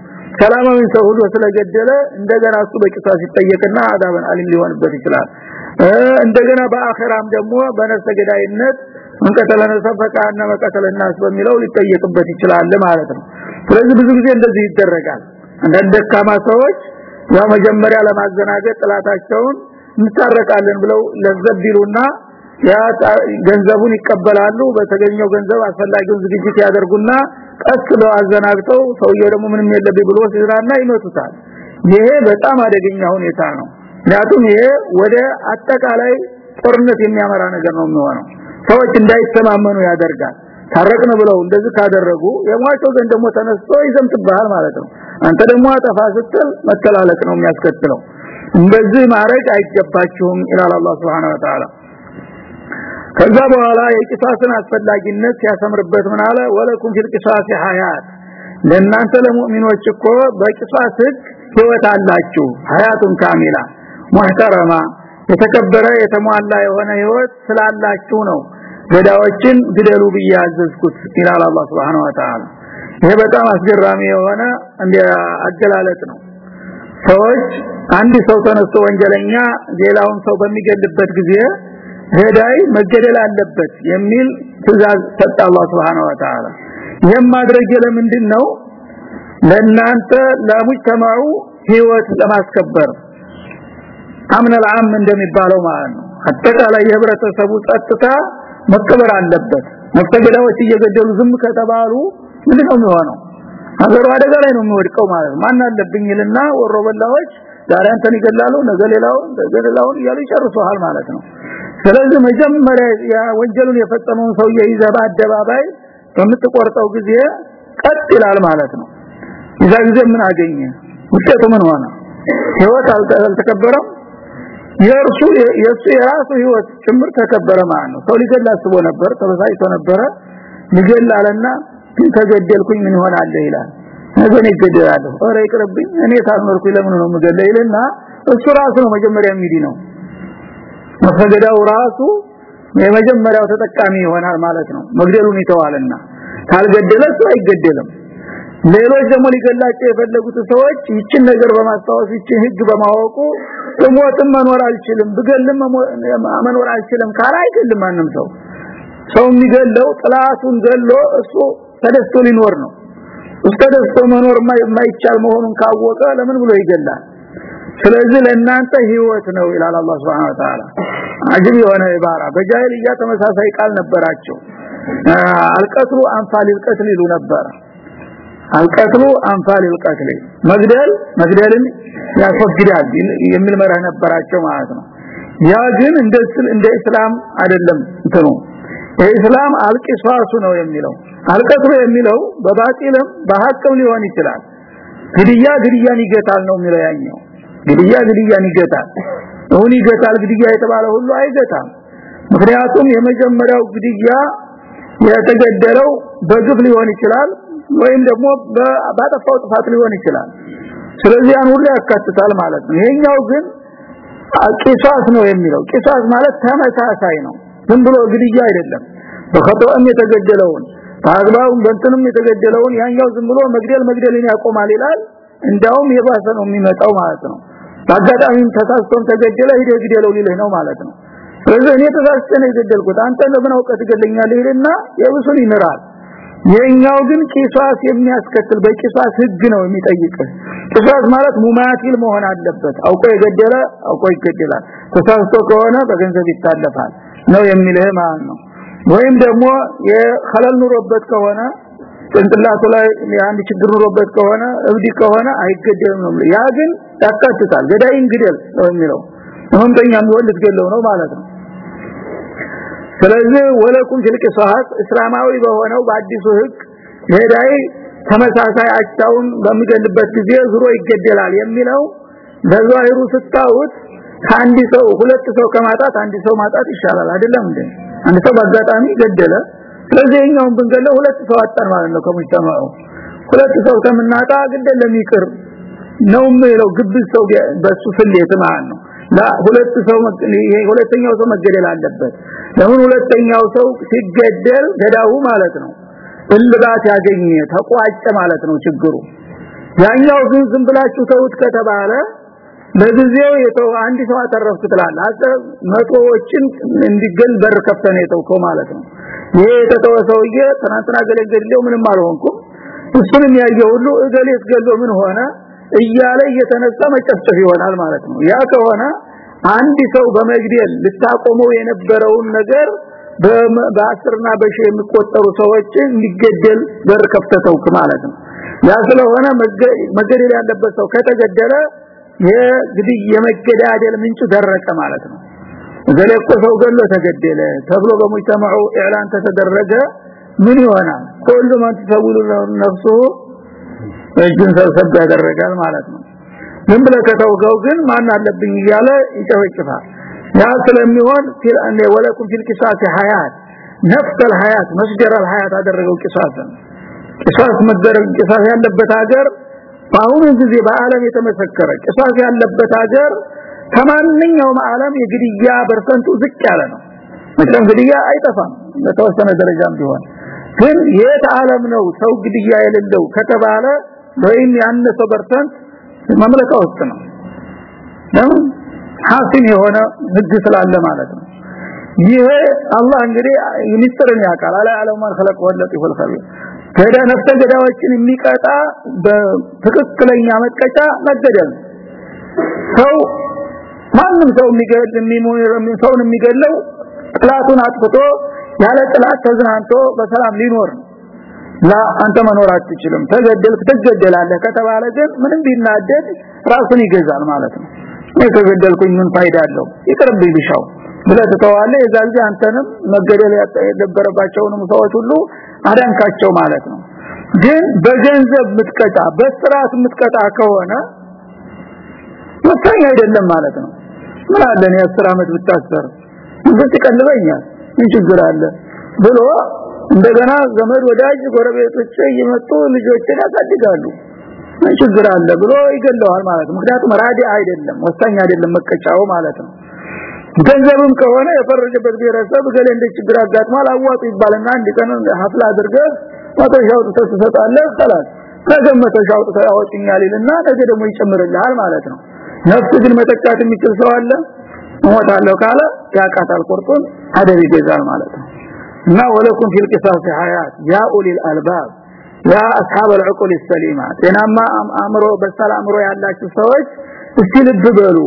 ሰላማዊ ሰው ሁሉ ስለገደለ እንደገና እሱ በቂሳስ ይጠየቅና አዳብን አሊም ሊሆንበት ይችላል እንደገና በአኺራም ደግሞ በነፍሰ ገዳይነት እንቀተለ ነሰፈቃና መቀተለ الناس በሚለው ሊጠየቅበት ይችላል ማለት ነው ስለዚህ ብዙ ጊዜ እንደዚህ ይደረጋል አንዳንድ ደካማ ሰዎች ያው መጀመሪያ ለማዘናገጥ ጥላታቸውን እንታረቃለን ብለው ለዘብ ይሉና ያ ገንዘቡን ይቀበላሉ። በተገኘው ገንዘብ አስፈላጊውን ዝግጅት ያደርጉና ቀስ ብለው አዘናግተው ሰውየው ደግሞ ምንም የለብኝ ብሎ ሲዝራና ይመቱታል ይሄ በጣም አደገኛ ሁኔታ ነው። ምክንያቱም ይሄ ወደ አጠቃላይ ጦርነት የሚያመራ ነገር ነው የሚሆነው። ሰዎች እንዳይተማመኑ ያደርጋል። ታረቅነ ብለው እንደዚህ ካደረጉ የሟቸው ዘንድ ደግሞ ተነስቶ ይዘምትብሃል ማለት ነው። አንተ ደግሞ አጠፋ ስትል መተላለቅ ነው የሚያስከትለው። እንደዚህ ማድረግ አይገባችሁም ኢላላ አላህ Subhanahu ከዛ በኋላ የቂሳስን አስፈላጊነት ሲያሰምርበት ምን አለ? ወለኩም ፊል ቂሳስ ሐያት። ለእናንተ ለሙእሚኖች እኮ በቂሳስ ህይወት አላችሁ። ሐያቱን ካሚላ ሙህተረማ የተከበረ የተሟላ የሆነ ህይወት ስላላችሁ ነው። ገዳዎችን ግደሉ ብያዘዝኩት ይላል አላህ Subhanahu Wa Ta'ala ይሄ በጣም አስገራሚ የሆነ አገላለጥ ነው። ሰዎች አንድ ሰው ተነስቶ ወንጀለኛ ሌላውን ሰው በሚገልበት ጊዜ ገዳይ መገደል አለበት የሚል ትእዛዝ ሰጠ አላህ Subhanahu Wa Ta'ala ይሄን ማድረግ ለምንድን ነው ለናንተ ለሙጅተማዑ ህይወት ለማስከበር አምን العام እንደሚባለው ማለት ነው አጠቃላይ የህብረተሰቡ ጸጥታ መከበር አለበት መስተገዳዎች እየገደሉ ዝም ከተባሉ ምንድነው የሚሆነው ሀገሩ አደጋ ላይ ነው የሚወድቀው ማለት ነው ማን አለብኝልና ወሮበላዎች ዛሬ አንተን ይገላሉ ነገ ሌላው ነገ ሌላውን እያሉ ይጨርሱሃል ማለት ነው ስለዚህ መጀመሪያ ወንጀሉን የፈጸመውን ሰው ይዘህ በአደባባይ በምትቆርጠው ጊዜ ቀጥ ይላል ማለት ነው። ይዛ ጊዜ ምን አገኘ? ውጤቱ ምን ሆነ? ህይወት አልተከበረም? የእርሱ የሱ የራሱ ህይወት ጭምር ተከበረ ማለት ነው። ሰው ሊገል አስቦ ነበር ተበሳይቶ ነበረ። ሊገል አለና ግን ተገደልኩኝ ምን ይሆናል ይላል። ነገን ይገደላለሁ ኦሬ ይቅርብኝ እኔ ታስመርኩኝ ለምን ነው የምገለው ይልና እሱ ራሱ ነው መጀመሪያ የሚዲ ነው መፈገዳው ራሱ የመጀመሪያው ተጠቃሚ ይሆናል ማለት ነው። መግደሉን ይተዋልና። ካልገደለ እሱ አይገደልም። ሌሎች ደግሞ ሊገላቸው የፈለጉት ሰዎች ይችን ነገር በማስታወስ ይችን ህግ በማወቁ ሞትም መኖር አልችልም ብገልም መኖር አልችልም ካላ አይገልም ማንም ሰው። ሰው የሚገለው ጥላቱን ገሎ እሱ ተደስቶ ሊኖር ነው። እሱ ተደስቶ መኖር የማይቻል መሆኑን ካወቀ ለምን ብሎ ይገላል ስለዚህ ለእናንተ ህይወት ነው ይላል አላህ Subhanahu Wa Ta'ala አጅብ የሆነ ኢባራ። በጃሂልያ ተመሳሳይ ቃል ነበራቸው። አልቀትሉ አንፋል ይልቀትል ይሉ ነበር። አልቀትሉ አንፋል ይልቀትል መግደል መግደልን ያስወግዳል የሚል መርህ ነበራቸው ማለት ነው። ያ ግን እንደ እንደ እስላም አይደለም እንትኑ። እስላም አልቂሷሱ ነው የሚለው። አልቀትሉ የሚለው በባጢልም በሐቅም ሊሆን ይችላል። ግድያ ግድያን ይገታል ነው የሚለው ያኛው። ግድያ ግድያን ይገታል። አሁን ይገታል ግድያ የተባለ ሁሉ አይገታም። ምክንያቱም የመጀመሪያው ግድያ የተገደለው በግፍ ሊሆን ይችላል ወይም ደግሞ ባጠፋው ጥፋት ሊሆን ይችላል። ስለዚህ ያን ያካትታል ማለት ነው። ይሄኛው ግን ቂሳስ ነው የሚለው። ቂሳስ ማለት ተመሳሳይ ነው። ዝም ብሎ ግድያ አይደለም። በኸጦም የተገደለውን በአግባቡም በእንትንም የተገደለውን ያኛው ዝም ብሎ መግደል መግደልን ያቆማል ይላል። እንዳውም የባሰ ነው የሚመጣው ማለት ነው በአጋጣሚም ተሳስቶም ተገደለ ሂደ ግደለው ሊልህ ነው ማለት ነው። ስለዚህ እኔ ተሳስቼ ነው የገደልኩት። አንተ ለምን አውቀህ ትገለኛለህ ይልና የብሱን ይምራል። የኛው ግን ቂሷስ የሚያስከትል በቂሷስ ህግ ነው የሚጠይቅህ። ቂሷስ ማለት ሙማቲል መሆን አለበት። አውቆ የገደለ አውቆ ይገደላል። ተሳስቶ ከሆነ በገንዘብ ይታለፋል ነው የሚልህ ማለት ነው። ወይም ደግሞ የኸለል ኑሮበት ከሆነ ጭንቅላቱ ላይ አንድ ችግር ኑሮበት ከሆነ እብዲ ከሆነ አይገደልም ነው ያ ግን ያካትታል። ገዳይን ግደል ነው የሚለው። ህመምተኛ ቢሆን ልትገለው ነው ማለት ነው። ስለዚህ ወለኩም ፊል ቂሳስ እስላማዊ በሆነው በአዲሱ ህግ ገዳይ ተመሳሳይ አቻውን በሚገልበት ጊዜ ዙሮ ይገደላል የሚለው በዛሂሩ ስታዩት ከአንድ ሰው ሁለት ሰው ከማጣት አንድ ሰው ማጣት ይሻላል አይደለም እንዴ? አንድ ሰው በአጋጣሚ ገደለ። ስለዚህ እኛውን ብንገለው ሁለት ሰው አጣን ማለት ነው ከ مجتمع ው ሁለት ሰው ከምናጣ ግደለም ይቅር ነው የሚለው ግብዝ ሰው በሱ ፍሌት ማለት ነው። ሁለት ሰው ሁለተኛው ሰው መገደል አለበት። ለምን ሁለተኛው ሰው ሲገደል ገዳው ማለት ነው እልባት ያገኘ ተቋጨ ማለት ነው ችግሩ። ያኛው ግን ዝም ብላችሁ ተውት ከተባለ ለጊዜው የተው አንድ ሰው አተረፍኩ ትላለህ። አሰብ መቶዎችን እንዲገል በር ከፍተህ ነው የተውከው ማለት ነው። ይሄ የተተወ ሰውዬ ትናንትና ገለገለው ምንም አልሆንኩም። እሱንም ያየው ሁሉ እገሌ ገሎ ምን ሆነ እያለ እየተነሳ መጨፍጨፍ ይሆናል ማለት ነው። ያ ከሆነ አንድ ሰው በመግደል ልታቆመው የነበረውን ነገር በአስርና በሺ የሚቆጠሩ ሰዎች እንዲገደል በር ከፍተተውክ ማለት ነው። ያ ስለሆነ መገደል ያለበት ሰው ከተገደለ የግዲህ የመገዳደል ምንጭ ደረቀ ማለት ነው። ዘለቆ ሰው ገሎ ተገደለ ተብሎ በሙጅተማዑ ኢዕላን ተደረገ ምን ይሆናል? ሁሉ ማን ተሰውሉ ነፍሱ እጁን ሰብሰብ ያደረጋል ማለት ነው ዝም ብለህ ከተውገው ግን ማን አለብኝ እያለ ይጨፈጭፋል ያ ስለሚሆን ፊል ወለኩም ፊል ቂሳስ ሐያት ነፍስ الحيات መስደር الحيات አደረገው ቂሳስን ቂሳስ መደረግ ቂሳስ ያለበት ሀገር በአሁኑ ጊዜ በአለም የተመሰከረ ቂሳስ ያለበት ሀገር ከማንኛውም ዓለም የግድያ በርሰንቱ ዝቅ ያለ ነው መቼም ግድያ አይጠፋም በተወሰነ ደረጃም ቢሆን ግን የት ዓለም ነው ሰው ግድያ የሌለው ከተባለ ወይም ያነሰ በርተን መምለካ ውስጥ ነው። ለምን? ሐሲን የሆነ ህግ ስላለ ማለት ነው። ይሄ አላህ እንግዲህ ሚስጥርን ያውቃል። አለ ዓለም ማልከለቅ ወለጥ ይፈልፋል ገዳ ነፍሰ ገዳዎችን የሚቀጣ በትክክለኛ መቀጫ መገደል ሰው ማንም ሰው የሚገድል የሚሞይረም ሰውን የሚገድለው ጥላቱን አጥፍቶ ያለ ጥላት ተዝናንቶ በሰላም ሊኖር ነው። ላ አንተ መኖር አትችልም። ተገደልክ ትገደላለህ ከተባለ ግን ምንም ቢናደድ ራሱን ይገዛል ማለት ነው። የተገደልኩኝ ምን ፋይዳ አለው? ይቅርብኝ ብሻው ብለህ ትተዋለህ። የዛ ጊዜ አንተንም መገደል የነበረባቸውንም ሰዎች ሁሉ አዳንካቸው ማለት ነው። ግን በገንዘብ ምትቀጣ በስርዓት ምትቀጣ ከሆነ ወሳኝ አይደለም ማለት ነው። ምን አለ? ነው 10 አመት ብታሰር ይቀልበኛል ምን ችግር አለ? ብሎ እንደገና ዘመድ ወዳጅ ጎረቤቶች እየመጡ ልጆችን ያሳድጋሉ። ችግር አለ ብሎ ይገለዋል ማለት ምክንያቱም ራዲ አይደለም ወሳኝ አይደለም መቀጫው ማለት ነው። ገንዘብም ከሆነ የፈረጀበት ብሔረሰብ ገለ እንደ ችግር አጋጥሟል አዋጡ ይባልና አንድ ቀን አድርገህ መተሻው ተሰጣለህ ሰላም ከገመተ ሻው ተያወጭኛል ይልና ነገ ደግሞ ይጨምርልሃል ማለት ነው። ነፍስ ግን መጠቃት የሚችል ሰው አለ? ሞታለሁ ካለ ያቃታል ቆርጦን አደር ይገዛል ማለት ነው። እና ወለኩም ፊል ቂሳስ ሐያት ያ ኡሊል አልባብ ያ አስሐብ العقول السليمه ጤናማ አእምሮ በሰላም አእምሮ ያላችሁ ሰዎች እስቲ ልብ በሉ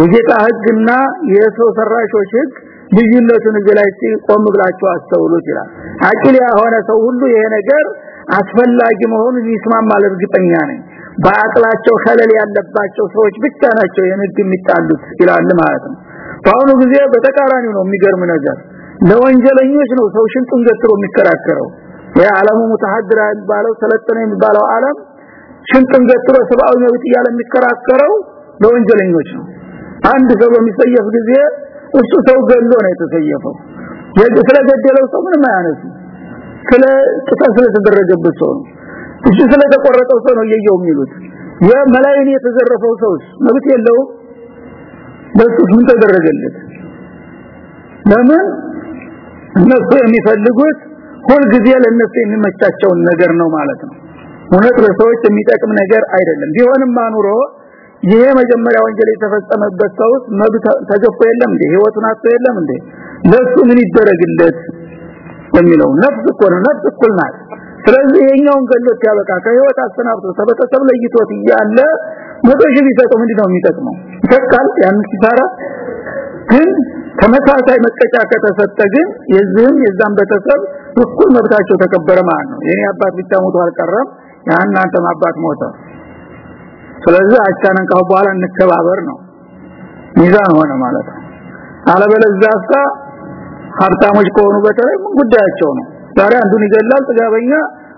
የጌታ ህግና የሰው ሰራሾች ህግ ልዩነቱን እዚህ ላይ ቆም ብላችሁ አስተውሉት ይላል አቂል የሆነ ሰው ሁሉ ይሄ ነገር አስፈላጊ መሆኑን ይስማማል እርግጠኛ ነኝ በአቅላቸው ከለል ያለባቸው ሰዎች ብቻ ናቸው የንግድ የሚጣሉት ይላል ማለት ነው በአሁኑ ጊዜ በተቃራኒው ነው የሚገርም ነገር ለወንጀለኞች ነው ሰው ሽንጡን ገትሮ የሚከራከረው። የዓለሙ ሙተሐድራ የሚባለው ሰለጠነ የሚባለው ዓለም ሽንጡን ገትሮ ሰብአዊ መብት እያለ የሚከራከረው ለወንጀለኞች ነው። አንድ ሰው በሚሰየፍ ጊዜ እሱ ሰው ገሎ ነው የተሰየፈው ስለገደለው ሰው ምንም አያነሱ ስለ ጥፋት ስለተደረገበት ሰው ነው። እሱ ስለተቆረጠው ሰው ነው እየየው የሚሉት። የመላእክት የተዘረፈው ሰውስ መብት የለውም? በሱ ምን ተደረገለት? ለምን እነሱ የሚፈልጉት ሁል ጊዜ ለነሱ የሚመቻቸውን ነገር ነው ማለት ነው። እውነት ለሰዎች የሚጠቅም ነገር አይደለም። ቢሆንም ማኑሮ ይሄ መጀመሪያ ወንጀል የተፈጸመበት ሰው መብት ተገፎ የለም እንዴ? ህይወቱን አጥቶ የለም እንዴ? ለሱ ምን ይደረግለት የሚለው ነፍስ እኮ ነው። ነፍስ እኩል ናት። ስለዚህ ይሄኛውን ገሎት ያበቃ ከህይወት አሰናብቶ ተበተሰብ ለይቶት እያለ መቶ ሺህ ቢሰጠው ምንድነው የሚጠቅመው? ይተካል ያን ሲሰራ ግን ተመሳሳይ መቀጫ ከተሰጠ ግን የዚህም የዛም ቤተሰብ እኩል መብታቸው ተከበረ ማለት ነው። የኔ አባት ብቻ ሞቶ አልቀረም ያን አንተም አባት ሞተ። ስለዚህ አቻነን ካው በኋላ እንከባበር ነው። ሚዛን ሆነ ማለት ነው። አለበለዚያሳ ሀብታሞች ከሆኑ በተለይ ምን ጉዳያቸው ነው? ዛሬ አንዱን ይገላል ጥጋበኛ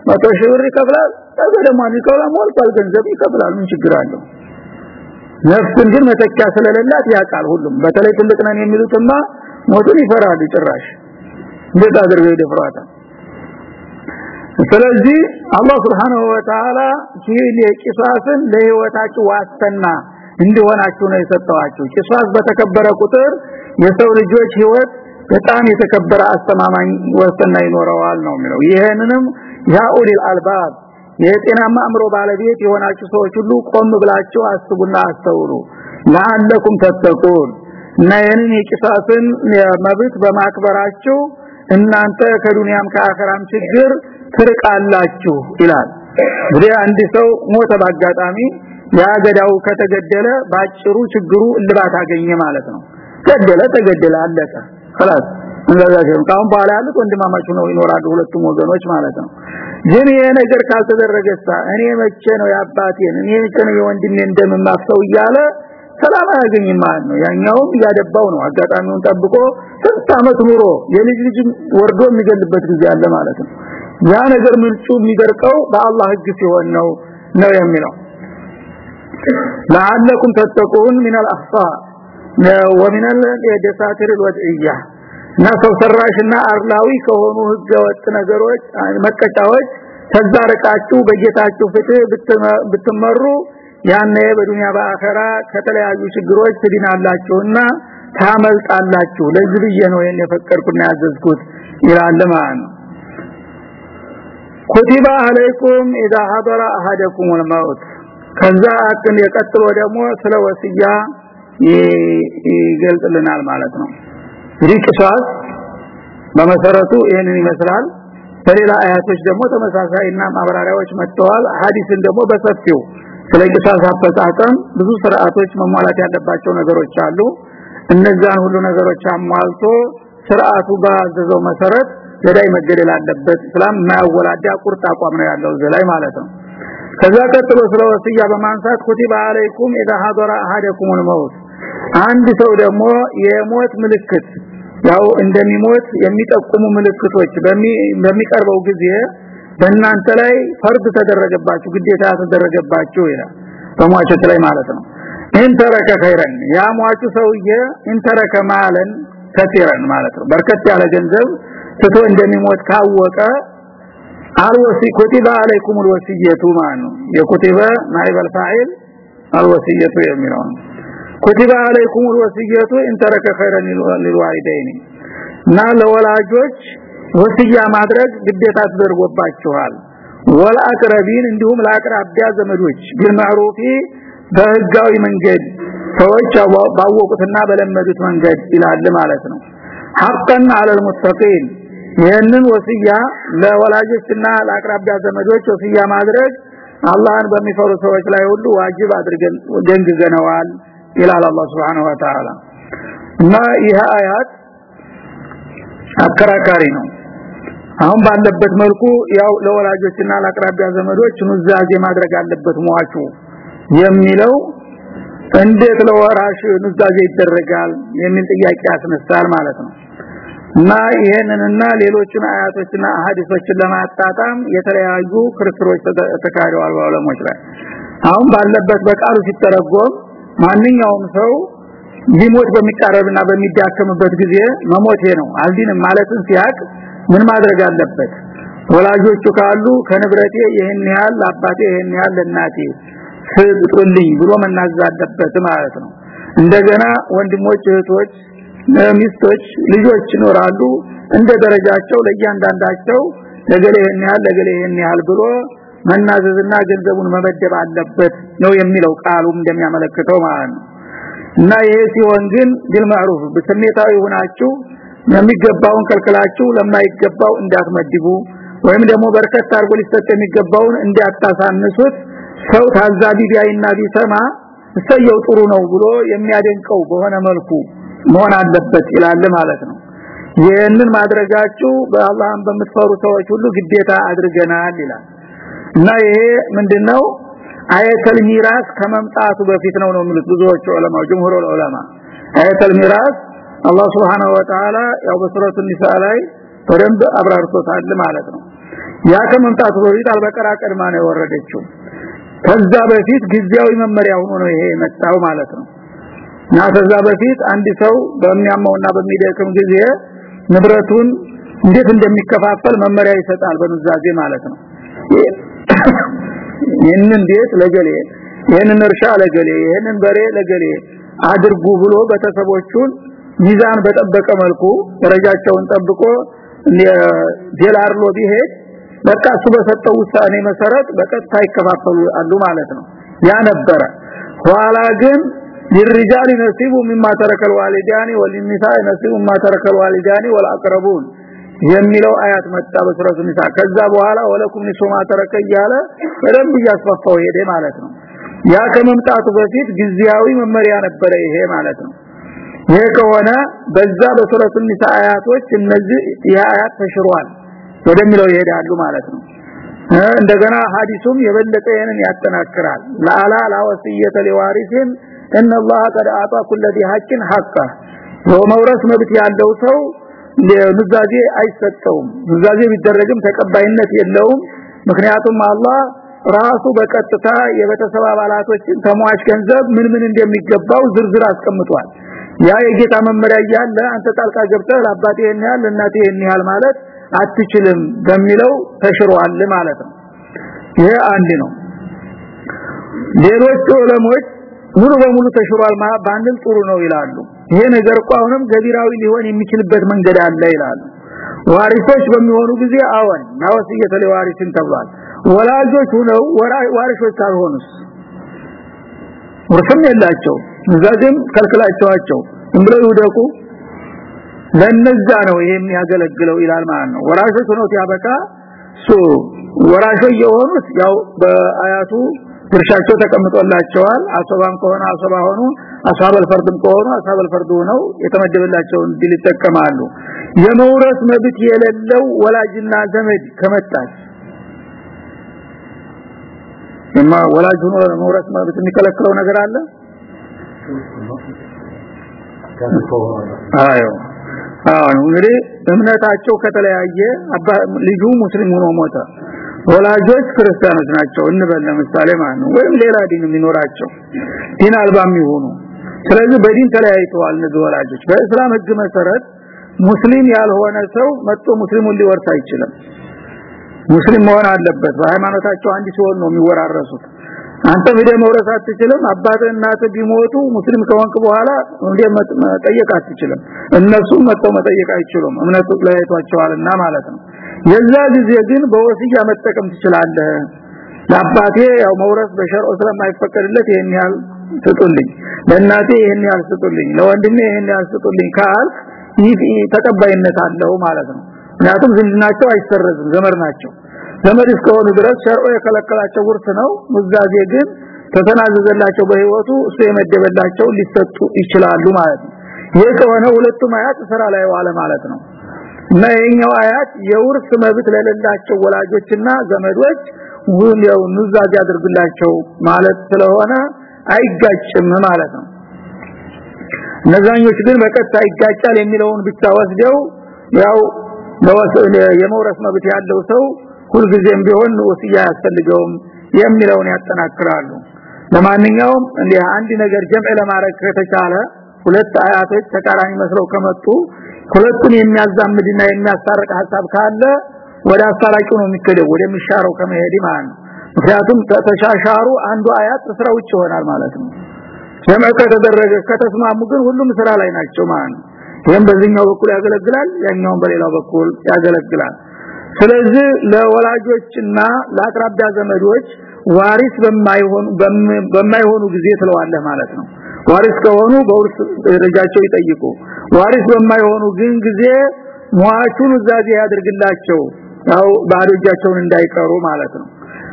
መቶ ሺህ ብር ይከፍላል ከዛ ደግሞ ይከፍላል ሞልቷል ገንዘብ ይከፍላል። ምን ችግር አለው ነፍስን ግን መተኪያ ስለሌላት ያቃል ሁሉም በተለይ ትልቅ ነን የሚሉትማ ሞቱን ይፈራሉ ጭራሽ። እንዴት አድርገው ይደፍሯታል ስለዚህ አላህ Subhanahu Wa Ta'ala ይህን ቂሳስን ለህይወታችሁ ዋስተና እንዲሆናችሁ ነው የሰጠዋችሁ። ቂሳስ በተከበረ ቁጥር የሰው ልጆች ህይወት በጣም የተከበረ አስተማማኝ ዋስተና ይኖረዋል ነው የሚለው። ይሄንንም ያኡሊል አልባብ የጤናማ አእምሮ ባለቤት የሆናችሁ ሰዎች ሁሉ ቆም ብላችሁ አስቡና አስተውሉ ለአለኩም ተተቁን እና ይህንን የቂሳስን መብት በማክበራችሁ እናንተ ከዱንያም ከአኸራም ችግር ትርቃላችሁ ይላል እንግዲህ አንድ ሰው ሞተ ባጋጣሚ ያ ገዳው ከተገደለ ባጭሩ ችግሩ እልባት አገኘ ማለት ነው ገደለ ተገደለ አለቀ خلاص እንደዛቸው ካሁን በኋላ ያሉት ወንድማማቹ ነው ይኖራሉ ሁለቱም ወገኖች ማለት ነው ግን ይሄ ነገር ካልተደረገሳ እኔ መቼ ነው ያባቴን እኔ መቼ ነው የወንድሜን እንደምማፍሰው እያለ ሰላም አያገኝም ማለት ነው ያኛውም እያደባው ነው አጋጣሚውን ጠብቆ ስንት አመት ኑሮ የልጅ ልጅ ወርዶ የሚገልበት ጊዜ አለ ማለት ነው ያ ነገር ምንጩ የሚደርቀው በአላህ ህግ ሲሆን ነው ነው የሚለው لعلكم تتقون من الاخطاء ومن الدساتير الوضعيه እና ሰው ሰራሽና አርላዊ ከሆኑ ህገወጥ ነገሮች መቀጫዎች ተዛረቃችሁ በጌታችሁ ፍትህ ብትመሩ ያኔ በዱንያ በአኸራ ከተለያዩ ችግሮች ትድናላችሁና ታመልጣላችሁ ለዚህ ብዬ ነው ይሄን የፈቀድኩና ያዘዝኩት ይላል ማለት ነው ኩቲባ አለይኩም ኢዛ ሐደረ አሐደኩም الموت ከዛ አክን የቀጥሎ ደግሞ ስለ ወስያ ይገልጽልናል ማለት ነው ሪቅሷል በመሰረቱ ይሄንን ይመስላል። በሌላ አያቶች ደግሞ ተመሳሳይና ማብራሪያዎች መጥተዋል። ሐዲስን ደግሞ በሰፊው ስለ ቅሳስ አፈጻጸም ብዙ ስርዓቶች መሟላት ያለባቸው ነገሮች አሉ። እነዛን ሁሉ ነገሮች አሟልቶ ስርዓቱ ባዘዘው መሰረት ገዳይ መገደል አለበት እስላም ማያወላዳ ቁርጥ አቋም ነው ያለው ዘላይ ማለት ነው። ከዛ ቀጥሎ ስለ ወሲያ በማንሳት ኩቲባ አለይኩም ኢዛ ሐደረ አሐደኩም አንድ ሰው ደግሞ የሞት ምልክት ያው እንደሚሞት የሚጠቁሙ ምልክቶች በሚቀርበው ጊዜ በእናንተ ላይ ፈርድ ተደረገባችሁ ግዴታ ተደረገባችሁ ይላል። በሟቾች ላይ ማለት ነው። እንተረከ ኸይረን ያ ሟቹ ሰውዬ እንተረከ ማለን ከሲረን ማለት ነው። በርከት ያለ ገንዘብ ትቶ እንደሚሞት ካወቀ አልወሲ ኩቲባ አለይኩሙል ወሲየቱ ማኑ የኩቲባ ማሪበል ፋኢል አልወሲየቱ የሚለው ነው። ኩቲባ አለይኩም ወሲየቱ እንተረከ ኸይረን ለልዋሊደይን እና ለወላጆች ወሲያ ማድረግ ግዴታ ተደርጎባችኋል ወላቅረቢን እንዲሁም ለአቅራቢያ ዘመዶች ቢልማዕሩፊ በህጋዊ መንገድ ሰዎች ባወቁትና በለመዱት መንገድ ይላል ማለት ነው ሐቀን አለል ሙተቂን ይህንን ወስያ ለወላጆችና ለአቅራቢያ ዘመዶች ወስያ ማድረግ አላህን በሚፈሩ ሰዎች ላይ ሁሉ ዋጅብ አድርገን ገንግዘነዋል ይላል አላህ Subhanahu Wa Ta'ala እና ይህ አያት አከራካሪ ነው። አሁን ባለበት መልኩ ያው ለወላጆችና ለአቅራቢያ ዘመዶች ኑዛዜ ማድረግ አለበት ሟቹ የሚለው እንዴት ለወራሽ ኑዛዜ ይደረጋል የሚል ጥያቄ ያስነሳል ማለት ነው። እና ይሄንንና ሌሎችን አያቶችና አሐዲሶችን ለማጣጣም የተለያዩ ክርክሮች ተካሂደዋል በዑለሞች ላይ። አሁን ባለበት በቃሉ ሲተረጎም ማንኛውም ሰው ሊሞት በሚቃረብና በሚዳከምበት ጊዜ መሞቴ ነው። አልዲንም ማለትን ሲያቅ ምን ማድረግ አለበት? ወላጆቹ ካሉ ከንብረቴ ይሄን ያህል አባቴ ይሄን ያህል ለናቴ ስጥልኝ ብሎ መናዘዝ አለበት ማለት ነው። እንደገና ወንድሞች እህቶች ሚስቶች ልጆች ይኖራሉ። እንደ ደረጃቸው ለእያንዳንዳቸው ለገሌ ይሄን ያህል ለገሌ ይሄን ያህል ብሎ መናዘዝና ገንዘቡን መመደብ አለበት ነው የሚለው ቃሉም እንደሚያመለክተው ማለት ነው። እና ይሄ ሲሆን ግን ቢልማዕሩፍ በስሜታዊ ሆናችሁ የሚገባውን ከልክላችሁ ለማይገባው እንዳትመድቡ ወይም ደግሞ በርከት አድርጎ ሊሰጥ የሚገባውን እንዳታሳንሱት። ሰው ታዛቢ ቢያይና ቢሰማ እሰየው ጥሩ ነው ብሎ የሚያደንቀው በሆነ መልኩ መሆን አለበት ይላል ማለት ነው። ይህንን ማድረጋችሁ በአላህን በምትፈሩ ሰዎች ሁሉ ግዴታ አድርገናል ይላል እና ይሄ ምንድነው? አየተል ሚራስ ከመምጣቱ በፊት ነው ነው የሚሉት ብዙዎቹ ዑለማ ጀምሁሩ ዑለማ። አየተል ሚራስ አላህ Subhanahu Wa Ta'ala ያው በሱረቱ ኒሳ ላይ በደንብ አብራርቶታል ማለት ነው። ያ ከመምጣቱ በፊት አልበቀራ ቀድማ ነው የወረደችው? ከዛ በፊት ጊዜያዊ መመሪያ ሆኖ ነው ይሄ የመጣው ማለት ነው። እና ከዛ በፊት አንድ ሰው በሚያማውና በሚደክም ጊዜ ንብረቱን እንዴት እንደሚከፋፈል መመሪያ ይሰጣል በኑዛዜ ማለት ነው ይህንን ቤት ለገሌ ይህንን እርሻ ለገሌ ይህንን በሬ ለገሌ አድርጉ ብሎ በተሰቦቹን ሚዛን በጠበቀ መልኩ ደረጃቸውን ጠብቆ ጀላርሎ ቢሄድ በቃ እሱ በሰጠው ውሳኔ መሰረት በቀጥታ ይከፋፈሉ አሉ ማለት ነው ያ ነበረ ኋላ ግን للرجال نصيب مما ترك الوالدان وللنساء نصيب مما ترك الوالدان والاقربون የሚለው አያት መጣ በሱረቱ ኒሳ ከዛ በኋላ ወለኩም ኒሱ ማ ተረከ እያለ በደንብ እያስፋፋው ሄደ ማለት ነው ያ ከመምጣቱ በፊት ጊዜያዊ መመሪያ ነበረ ይሄ ማለት ነው ይሄ ከሆነ በዛ በሱረቱ ኒሳ አያቶች እነዚህ የአያት ተሽሯል ወደሚለው ይሄዳሉ ማለት ነው እንደገና ሐዲሱም የበለጠ ይሄንን ያጠናክራል ለአላ ላወስየተ ሊዋሪሲን ان الله قد اعطى كل ذي حق حقه መውረስ መብት ያለው ሰው ኑዛዜ አይሰጠውም። ኑዛዜ ቢደረግም ተቀባይነት የለውም። ምክንያቱም አላህ ራሱ በቀጥታ የቤተሰብ አባላቶችን ተሟች ገንዘብ ምን ምን እንደሚገባው ዝርዝር አስቀምጧል። ያ የጌታ መመሪያ እያለ አንተ ጣልቃ ገብተህ ለአባቴ ይሄን ያህል ለእናቴ ይሄን ያህል ማለት አትችልም በሚለው ተሽሯል ማለት ነው። ይሄ አንድ ነው። ሌሎች ዑለሞች ሙሉ በሙሉ ተሽሯል ባንድም ጥሩ ነው ይላሉ ይሄ ነገር እኮ አሁንም ገቢራዊ ሊሆን የሚችልበት መንገድ አለ ይላሉ። ዋሪሶች በሚሆኑ ጊዜ አዎን ናወስየተ ለዋሪስን ተብሏል። ወላጆች ሆነው ዋሪሶች ካልሆኑስ? ወርሰም የላቸው ምዛዝም ከልክላቸዋቸው። እንብለው ይውደቁ። ለነዛ ነው የሚያገለግለው ይላል ማለት ነው። ወራሾች ሆነው ያበቃ ሱ ወራሾች የሆኑት ያው በአያቱ ድርሻቸው ተቀምጦላቸዋል። አሶባም ከሆነ አሶባ ሆኑ አሳበል ፈርድም ከሆኑ አሳበል ፈርድ ሆነው የተመደበላቸውን ድል ይጠቀማሉ። የመውረስ መብት የሌለው ወላጅና ዘመድ ከመጣች እማ ወላጅ ሆኖ መውረስ መብት የሚከለክለው ነገር አለ? አዮ አሁን እንግዲህ እምነታቸው ከተለያየ ልጁ ሙስሊም ሆኖ ሞተ። ወላጆች ክርስቲያኖች ናቸው እንበል ለምሳሌ ማለት ነው። ወይም ሌላ ዲን የሚኖራቸው ዲን አልባም ይሆኑ ስለዚህ በዲን ተለያይተዋል እነዚህ ወላጆች። በእስላም ህግ መሰረት ሙስሊም ያልሆነ ሰው መጥቶ ሙስሊሙን ሊወርስ አይችልም። ሙስሊም መሆን አለበት። በሃይማኖታቸው አንድ ሲሆን ነው የሚወራረሱት። አንተ ሄደ መውረስ አትችልም። አባተ እናተ ቢሞቱ ሙስሊም ከሆንክ በኋላ እንደ መጠየቅ አትችልም። እነሱ መጥተው መጠየቅ አይችሉም። እምነቱ ለያይቷቸዋልና ማለት ነው። የዛ ጊዜ ግን በወስያ መጠቀም ትችላለህ። ለአባቴ ያው መውረስ በሸርዑ ስለማይፈቀድለት ይሄን ያህል ስጡልኝ። ለእናቴ ይሄን ያህል ስጡልኝ ለወንድሜ ይሄን ያህል ስጡልኝ ካልክ ይህ ተቀባይነት አለው ማለት ነው። ምክንያቱም ዝምድናቸው አይሰረዝም ዘመድ ናቸው። ዘመድ እስከሆኑ ድረስ ሸርዑ የከለከላቸው ውርስ ነው። ሙዛዜ ግን ተተናዘዘላቸው በህይወቱ እሱ የመደበላቸው ሊሰጡ ይችላሉ ማለት ነው። ይሄ ከሆነ ሁለቱም አያት ስራ ላይ ዋለ ማለት ነው። እና አያት የውርስ መብት ለሌላቸው ወላጆችና ዘመዶች ሁሉ ኑዛዜ ያድርግላቸው ማለት ስለሆነ አይጋጭም ማለት ነው። እነዛኞች ግን በቀጥታ ይጋጫል የሚለውን ብቻ ወስደው ያው የመውረስ መብት ያለው ሰው ሁልጊዜም ቢሆን ወስያ ያስፈልገውም የሚለውን ያጠናክራሉ። ለማንኛውም እንደ አንድ ነገር ጀምዕ ለማድረግ ከተቻለ ሁለት አያቶች ተቃራኒ መስለው ከመጡ ሁለቱን የሚያዛምድና የሚያስታርቅ ሐሳብ ካለ ወደ አስታራቂው ነው የሚከደው ወደሚሻረው ከመሄድ ማለት ነው ምክንያቱም ተተሻሻሩ አንዱ አያት ስራ ውጭ ይሆናል ማለት ነው። جمع ከተደረገ ከተስማሙ ግን ሁሉም ስራ ላይ ናቸው ማለት ነው። በዚህኛው በኩል ያገለግላል ያኛውን በሌላው በኩል ያገለግላል። ስለዚህ ለወላጆችና ለአቅራቢያ ዘመዶች وارث በማይሆኑ በማይሆኑ ጊዜ ትለዋለህ ማለት ነው። وارث ከሆኑ በውርስ ደረጃቸው ይጠይቁ። وارث በማይሆኑ ግን ጊዜ ሟቹን ኑዛዜ ያድርግላቸው ያው ባዶ እጃቸውን እንዳይቀሩ ማለት ነው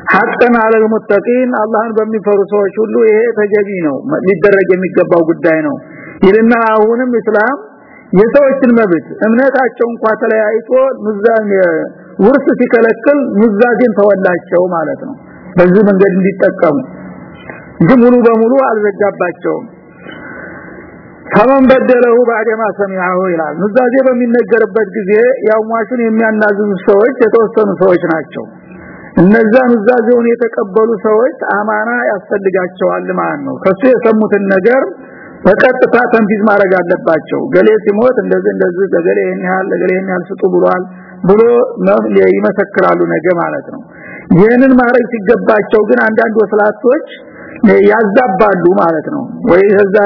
ሐቀን አለል ሙተቂን አላህን በሚፈሩ ሰዎች ሁሉ ይሄ ተገቢ ነው ሊደረግ የሚገባው ጉዳይ ነው ይልና አሁንም እስላም የሰዎችን መብት እምነታቸው እንኳን ተለያይቶ ኑዛን ውርስ ሲከለክል ኑዛዜን ተወላቸው ማለት ነው። በዚህ መንገድ እንዲጠቀሙ እንጂ ሙሉ በሙሉ አልዘጋባቸውም። ከመን በደለው ባደማ ሰሚዓሁ ይላል። ኑዛዜ በሚነገርበት ጊዜ ያው ሟቹን የሚያናዝዙ ሰዎች የተወሰኑ ሰዎች ናቸው እነዛ ኑዛዜውን የተቀበሉ ሰዎች አማና ያስፈልጋቸዋል ማለት ነው። ከሱ የሰሙትን ነገር በቀጥታ ተንፊዝ ማድረግ አለባቸው። ገሌ ሲሞት እንደዚህ እንደዚህ ገሌ ይሄን ገሌ ይሄን ስጡ ብሏል ብሎ ይመሰክራሉ ነገ ማለት ነው። ይህንን ማድረግ ሲገባቸው ግን አንዳንድ ወስላቶች ያዛባሉ ማለት ነው። ወይ እዛ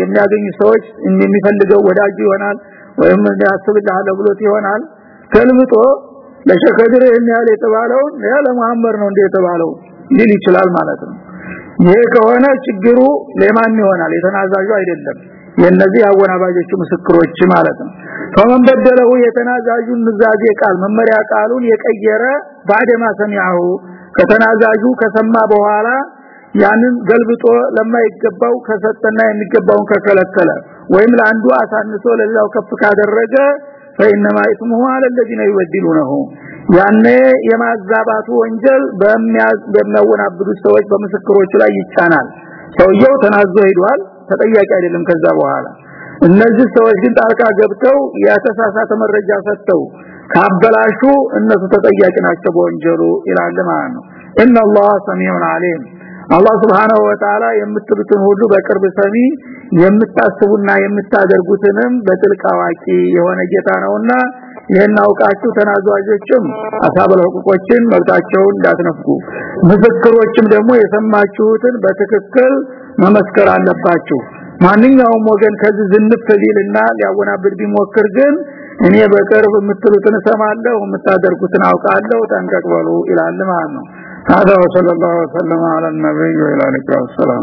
የሚያገኙ ሰዎች የሚፈልገው ወዳጁ ይሆናል ወይም ያስብልሃል ብሎት ይሆናል። ከልብጦ ለሸከድር ይሄን ያህል የተባለውን ያለ መሐመድ ነው እንደ የተባለው? ሊል ይችላል ማለት ነው። ይሄ ከሆነ ችግሩ ለማን ይሆናል? የተናዛዡ አይደለም። የነዚህ አወናባጆቹ ምስክሮች ማለት ነው። ከመን በደለው የተናዛዡን ንዛዜ ቃል መመሪያ ቃሉን የቀየረ ባደማ ሰሚያሁ ከተናዛዡ ከሰማ በኋላ ያንን ገልብጦ ለማይገባው ከሰጠና የሚገባውን ከከለከለ ወይም ለአንዱ አሳንሶ ለሌላው ከፍ ካደረገ فإنما اسمه على الذين يبدلونه ያኔ የማዛባቱ ወንጀል በሚያወናብዱ ሰዎች በምስክሮቹ ላይ ይጫናል ሰውየው ተናዞ ሄዷል ተጠያቂ አይደለም ከዛ በኋላ እነዚህ ሰዎች ግን ጣልቃ ገብተው የተሳሳተ መረጃ ሰጥተው ካበላሹ እነሱ ተጠያቂ ናቸው በወንጀሉ ይላል ማለት ነው ان الله سميع عليم አላህ Subhanahu Wa Ta'ala የምትሉትን ሁሉ በቅርብ ሰሚ የምታስቡና የምታደርጉትንም በጥልቅ አዋቂ የሆነ ጌታ ነውና ይሄን አውቃችሁ ተናዟጆችም አሳበለ ሁቁቆችን መብታቸውን እንዳትነፍጉ። ምስክሮችም ደግሞ የሰማችሁትን በትክክል መመስከር አለባችሁ። ማንኛውም ወገን ከዚህ ዝንፍ ሊልና ሊያወናብድ ቢሞክር ግን እኔ በቅርብ የምትሉትን ሰማለሁ የምታደርጉትን አውቃለሁ ተንቀቅበሉ ይላል ማለት ነው هذا وصلى الله وسلم على النبي وعلى آله وصحبه